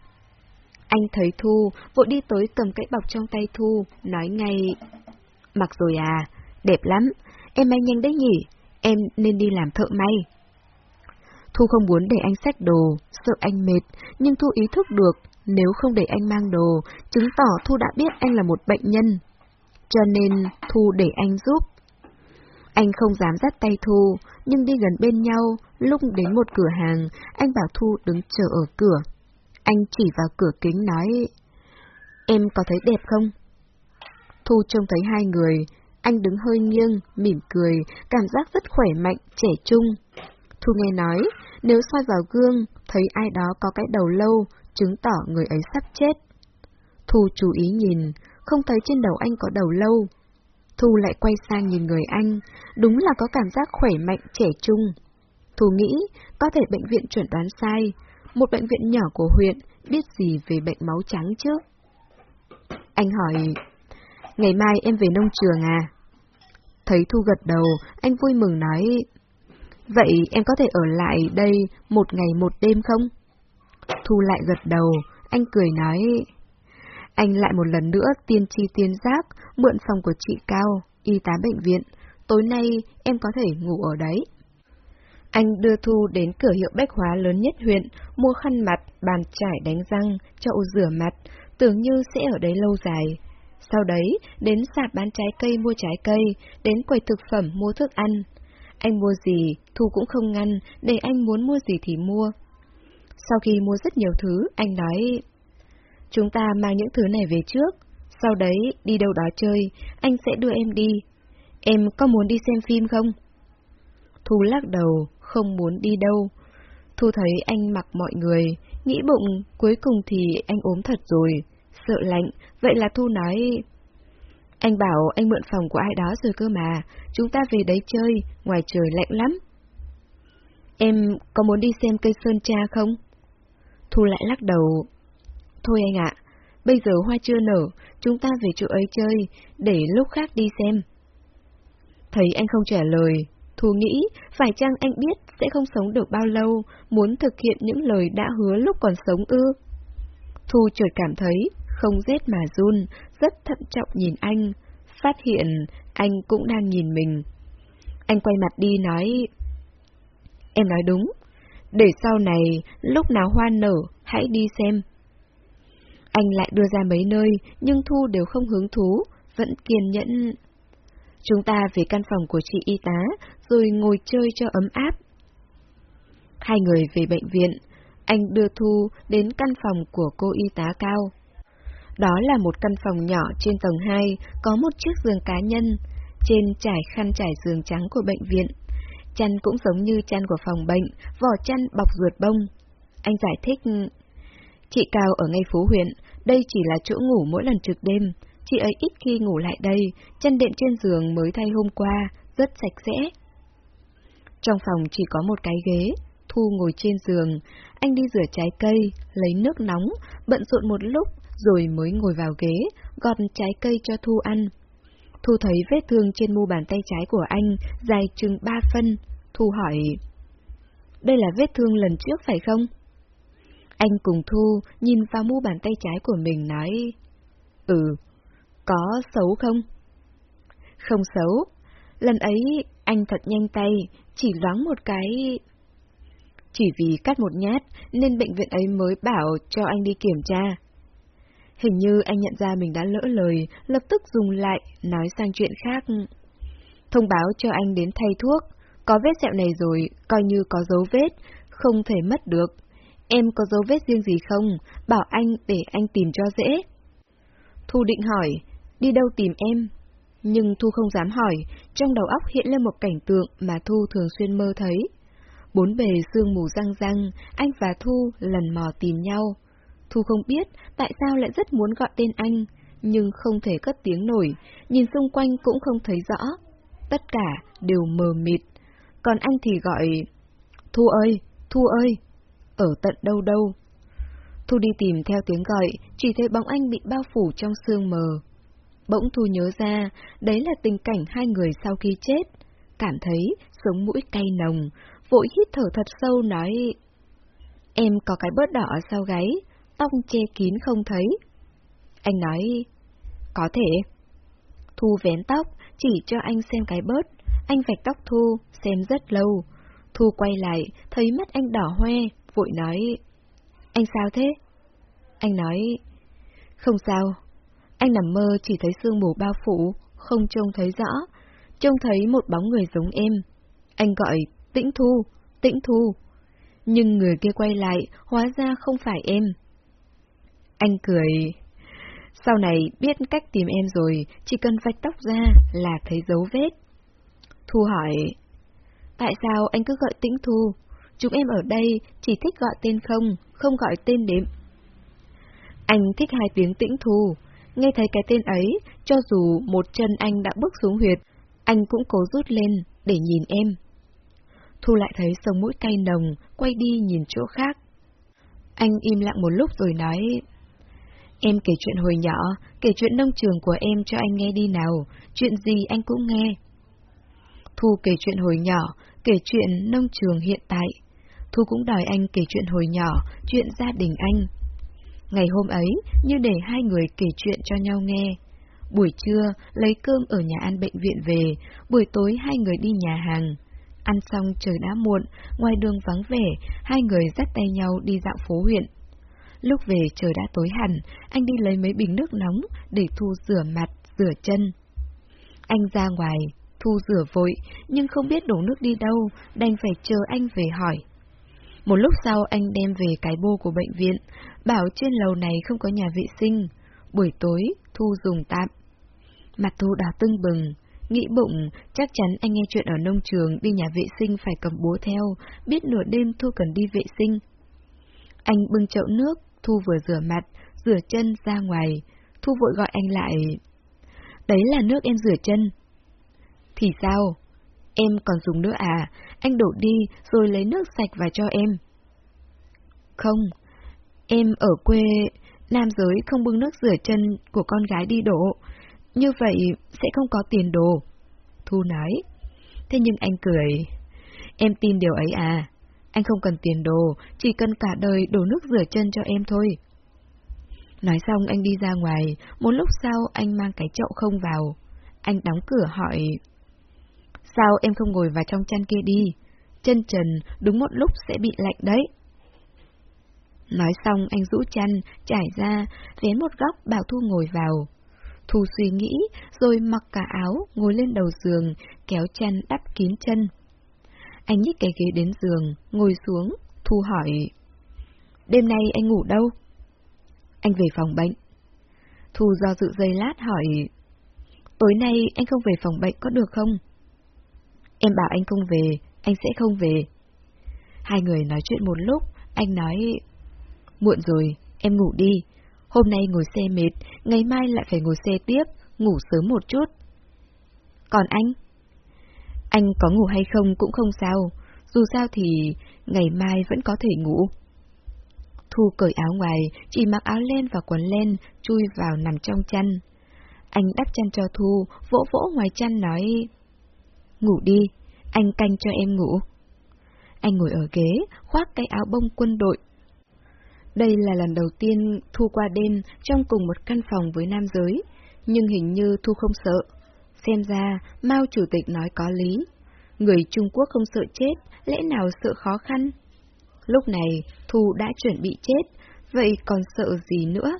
A: Anh thấy Thu, vội đi tới cầm cái bọc trong tay Thu, nói ngay. Mặc rồi à, đẹp lắm, em may nhanh đấy nhỉ, em nên đi làm thợ may. Thu không muốn để anh xách đồ, sợ anh mệt, nhưng Thu ý thức được, nếu không để anh mang đồ, chứng tỏ Thu đã biết anh là một bệnh nhân. Cho nên Thu để anh giúp. Anh không dám dắt tay Thu, nhưng đi gần bên nhau, lúc đến một cửa hàng, anh bảo Thu đứng chờ ở cửa. Anh chỉ vào cửa kính nói, em có thấy đẹp không? Thu trông thấy hai người, anh đứng hơi nghiêng, mỉm cười, cảm giác rất khỏe mạnh, trẻ trung. Thu nghe nói, nếu soi vào gương, thấy ai đó có cái đầu lâu, chứng tỏ người ấy sắp chết. Thu chú ý nhìn, không thấy trên đầu anh có đầu lâu. Thu lại quay sang nhìn người anh, đúng là có cảm giác khỏe mạnh, trẻ trung. Thu nghĩ, có thể bệnh viện chuẩn đoán sai, một bệnh viện nhỏ của huyện, biết gì về bệnh máu trắng chứ? Anh hỏi, ngày mai em về nông trường à? Thấy Thu gật đầu, anh vui mừng nói, vậy em có thể ở lại đây một ngày một đêm không? Thu lại gật đầu, anh cười nói, anh lại một lần nữa tiên tri tiên giác, mượn phòng của chị Cao, y tá bệnh viện, tối nay em có thể ngủ ở đấy. Anh đưa Thu đến cửa hiệu bách hóa lớn nhất huyện, mua khăn mặt, bàn trải đánh răng, chậu rửa mặt, tưởng như sẽ ở đấy lâu dài. Sau đấy, đến sạp bán trái cây mua trái cây, đến quầy thực phẩm mua thức ăn. Anh mua gì, Thu cũng không ngăn, để anh muốn mua gì thì mua. Sau khi mua rất nhiều thứ, anh nói, chúng ta mang những thứ này về trước, sau đấy đi đâu đó chơi, anh sẽ đưa em đi. Em có muốn đi xem phim không? Thu lắc đầu, không muốn đi đâu. Thu thấy anh mặc mọi người, nghĩ bụng, cuối cùng thì anh ốm thật rồi, sợ lạnh, vậy là Thu nói... Anh bảo anh mượn phòng của ai đó rồi cơ mà, chúng ta về đấy chơi, ngoài trời lạnh lắm. Em có muốn đi xem cây sơn cha không? Thu lại lắc đầu. Thôi anh ạ, bây giờ hoa chưa nở, chúng ta về chỗ ấy chơi, để lúc khác đi xem. Thấy anh không trả lời, Thu nghĩ, phải chăng anh biết sẽ không sống được bao lâu, muốn thực hiện những lời đã hứa lúc còn sống ư? Thu chợt cảm thấy, không rét mà run, rất thận trọng nhìn anh, phát hiện anh cũng đang nhìn mình. Anh quay mặt đi nói, Em nói đúng, để sau này, lúc nào hoa nở, hãy đi xem. Anh lại đưa ra mấy nơi, nhưng Thu đều không hứng thú, vẫn kiên nhẫn. Chúng ta về căn phòng của chị y tá, rồi ngồi chơi cho ấm áp. Hai người về bệnh viện, anh đưa Thu đến căn phòng của cô y tá cao. Đó là một căn phòng nhỏ trên tầng 2, có một chiếc giường cá nhân, trên trải khăn trải giường trắng của bệnh viện. Chăn cũng giống như chăn của phòng bệnh, vỏ chăn bọc ruột bông. Anh giải thích, chị Cao ở ngay phố huyện, đây chỉ là chỗ ngủ mỗi lần trực đêm. Chị ấy ít khi ngủ lại đây, chân đệm trên giường mới thay hôm qua, rất sạch sẽ. Trong phòng chỉ có một cái ghế, Thu ngồi trên giường, anh đi rửa trái cây, lấy nước nóng, bận rộn một lúc rồi mới ngồi vào ghế, gọt trái cây cho Thu ăn. Thu thấy vết thương trên mu bàn tay trái của anh, dài chừng ba phân. Thu hỏi, đây là vết thương lần trước phải không? Anh cùng Thu nhìn vào mu bàn tay trái của mình nói, ừ, có xấu không? Không xấu, Lần ấy, anh thật nhanh tay, chỉ loáng một cái... Chỉ vì cắt một nhát, nên bệnh viện ấy mới bảo cho anh đi kiểm tra. Hình như anh nhận ra mình đã lỡ lời, lập tức dùng lại, nói sang chuyện khác. Thông báo cho anh đến thay thuốc, có vết sẹo này rồi, coi như có dấu vết, không thể mất được. Em có dấu vết riêng gì không? Bảo anh để anh tìm cho dễ. Thu định hỏi, đi đâu tìm em? Nhưng Thu không dám hỏi, trong đầu óc hiện lên một cảnh tượng mà Thu thường xuyên mơ thấy. Bốn bề sương mù răng răng, anh và Thu lần mò tìm nhau. Thu không biết tại sao lại rất muốn gọi tên anh, nhưng không thể cất tiếng nổi, nhìn xung quanh cũng không thấy rõ. Tất cả đều mờ mịt. Còn anh thì gọi... Thu ơi, Thu ơi, ở tận đâu đâu. Thu đi tìm theo tiếng gọi, chỉ thấy bóng anh bị bao phủ trong sương mờ. Bỗng Thu nhớ ra, đấy là tình cảnh hai người sau khi chết. Cảm thấy sống mũi cay nồng, vội hít thở thật sâu nói... Em có cái bớt đỏ sau gáy, tóc che kín không thấy. Anh nói... Có thể. Thu vén tóc, chỉ cho anh xem cái bớt. Anh vạch tóc Thu, xem rất lâu. Thu quay lại, thấy mắt anh đỏ hoe, vội nói... Anh sao thế? Anh nói... Không sao. Anh nằm mơ chỉ thấy sương mù bao phủ, không trông thấy rõ. Trông thấy một bóng người giống em. Anh gọi Tĩnh Thu, Tĩnh Thu. Nhưng người kia quay lại, hóa ra không phải em. Anh cười. Sau này biết cách tìm em rồi, chỉ cần vạch tóc ra là thấy dấu vết. Thu hỏi, tại sao anh cứ gọi Tĩnh Thu? Chúng em ở đây chỉ thích gọi tên không, không gọi tên đệm. Anh thích hai tiếng Tĩnh Thu, nghe thấy cái tên ấy, cho dù một chân anh đã bước xuống huyệt, anh cũng cố rút lên để nhìn em. Thu lại thấy sông mũi cay nồng, quay đi nhìn chỗ khác. Anh im lặng một lúc rồi nói, Em kể chuyện hồi nhỏ, kể chuyện nông trường của em cho anh nghe đi nào, chuyện gì anh cũng nghe. Thu kể chuyện hồi nhỏ, kể chuyện nông trường hiện tại. Thu cũng đòi anh kể chuyện hồi nhỏ, chuyện gia đình anh. Ngày hôm ấy, như để hai người kể chuyện cho nhau nghe. Buổi trưa, lấy cơm ở nhà ăn bệnh viện về, buổi tối hai người đi nhà hàng. Ăn xong trời đã muộn, ngoài đường vắng vẻ, hai người dắt tay nhau đi dạo phố huyện. Lúc về trời đã tối hẳn, anh đi lấy mấy bình nước nóng để Thu rửa mặt, rửa chân. Anh ra ngoài, Thu rửa vội, nhưng không biết đổ nước đi đâu, đành phải chờ anh về hỏi. Một lúc sau anh đem về cái bô của bệnh viện, bảo trên lầu này không có nhà vệ sinh. Buổi tối, Thu dùng tạm. Mặt Thu đỏ tưng bừng, nghĩ bụng, chắc chắn anh nghe chuyện ở nông trường đi nhà vệ sinh phải cầm búa theo, biết nửa đêm Thu cần đi vệ sinh. Anh bưng chậu nước, Thu vừa rửa mặt, rửa chân ra ngoài. Thu vội gọi anh lại. Đấy là nước em rửa chân. Thì sao? Em còn dùng nữa à? Anh đổ đi rồi lấy nước sạch và cho em. Không, em ở quê, nam giới không bưng nước rửa chân của con gái đi đổ. Như vậy sẽ không có tiền đồ. Thu nói. Thế nhưng anh cười. Em tin điều ấy à? Anh không cần tiền đồ, chỉ cần cả đời đổ nước rửa chân cho em thôi. Nói xong anh đi ra ngoài, một lúc sau anh mang cái chậu không vào. Anh đóng cửa hỏi... Sao em không ngồi vào trong chăn kia đi? Chân trần đúng một lúc sẽ bị lạnh đấy. Nói xong anh rũ chăn, trải ra, vén một góc bảo Thu ngồi vào. Thu suy nghĩ, rồi mặc cả áo, ngồi lên đầu giường, kéo chăn đắp kín chân. Anh nhích cái ghế đến giường, ngồi xuống, Thu hỏi. Đêm nay anh ngủ đâu? Anh về phòng bệnh. Thu do dự dây lát hỏi. Tối nay anh không về phòng bệnh có được không? Em bảo anh không về, anh sẽ không về. Hai người nói chuyện một lúc, anh nói... Muộn rồi, em ngủ đi. Hôm nay ngồi xe mệt, ngày mai lại phải ngồi xe tiếp, ngủ sớm một chút. Còn anh? Anh có ngủ hay không cũng không sao, dù sao thì ngày mai vẫn có thể ngủ. Thu cởi áo ngoài, chỉ mặc áo len và quần len, chui vào nằm trong chăn. Anh đắp chăn cho Thu, vỗ vỗ ngoài chăn nói... Ngủ đi, anh canh cho em ngủ. Anh ngồi ở ghế, khoác cái áo bông quân đội. Đây là lần đầu tiên Thu qua đêm trong cùng một căn phòng với nam giới, nhưng hình như Thu không sợ. Xem ra, Mao Chủ tịch nói có lý. Người Trung Quốc không sợ chết, lẽ nào sợ khó khăn? Lúc này, Thu đã chuẩn bị chết, vậy còn sợ gì nữa?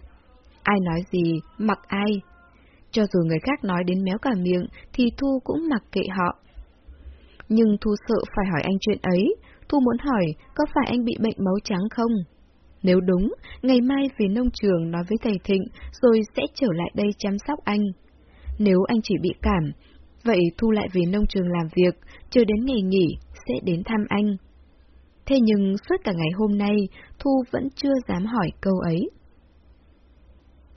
A: Ai nói gì, mặc ai. Cho dù người khác nói đến méo cả miệng, thì Thu cũng mặc kệ họ. Nhưng Thu sợ phải hỏi anh chuyện ấy, Thu muốn hỏi có phải anh bị bệnh máu trắng không? Nếu đúng, ngày mai về nông trường nói với thầy Thịnh rồi sẽ trở lại đây chăm sóc anh. Nếu anh chỉ bị cảm, vậy Thu lại về nông trường làm việc, chờ đến ngày nghỉ sẽ đến thăm anh. Thế nhưng suốt cả ngày hôm nay, Thu vẫn chưa dám hỏi câu ấy.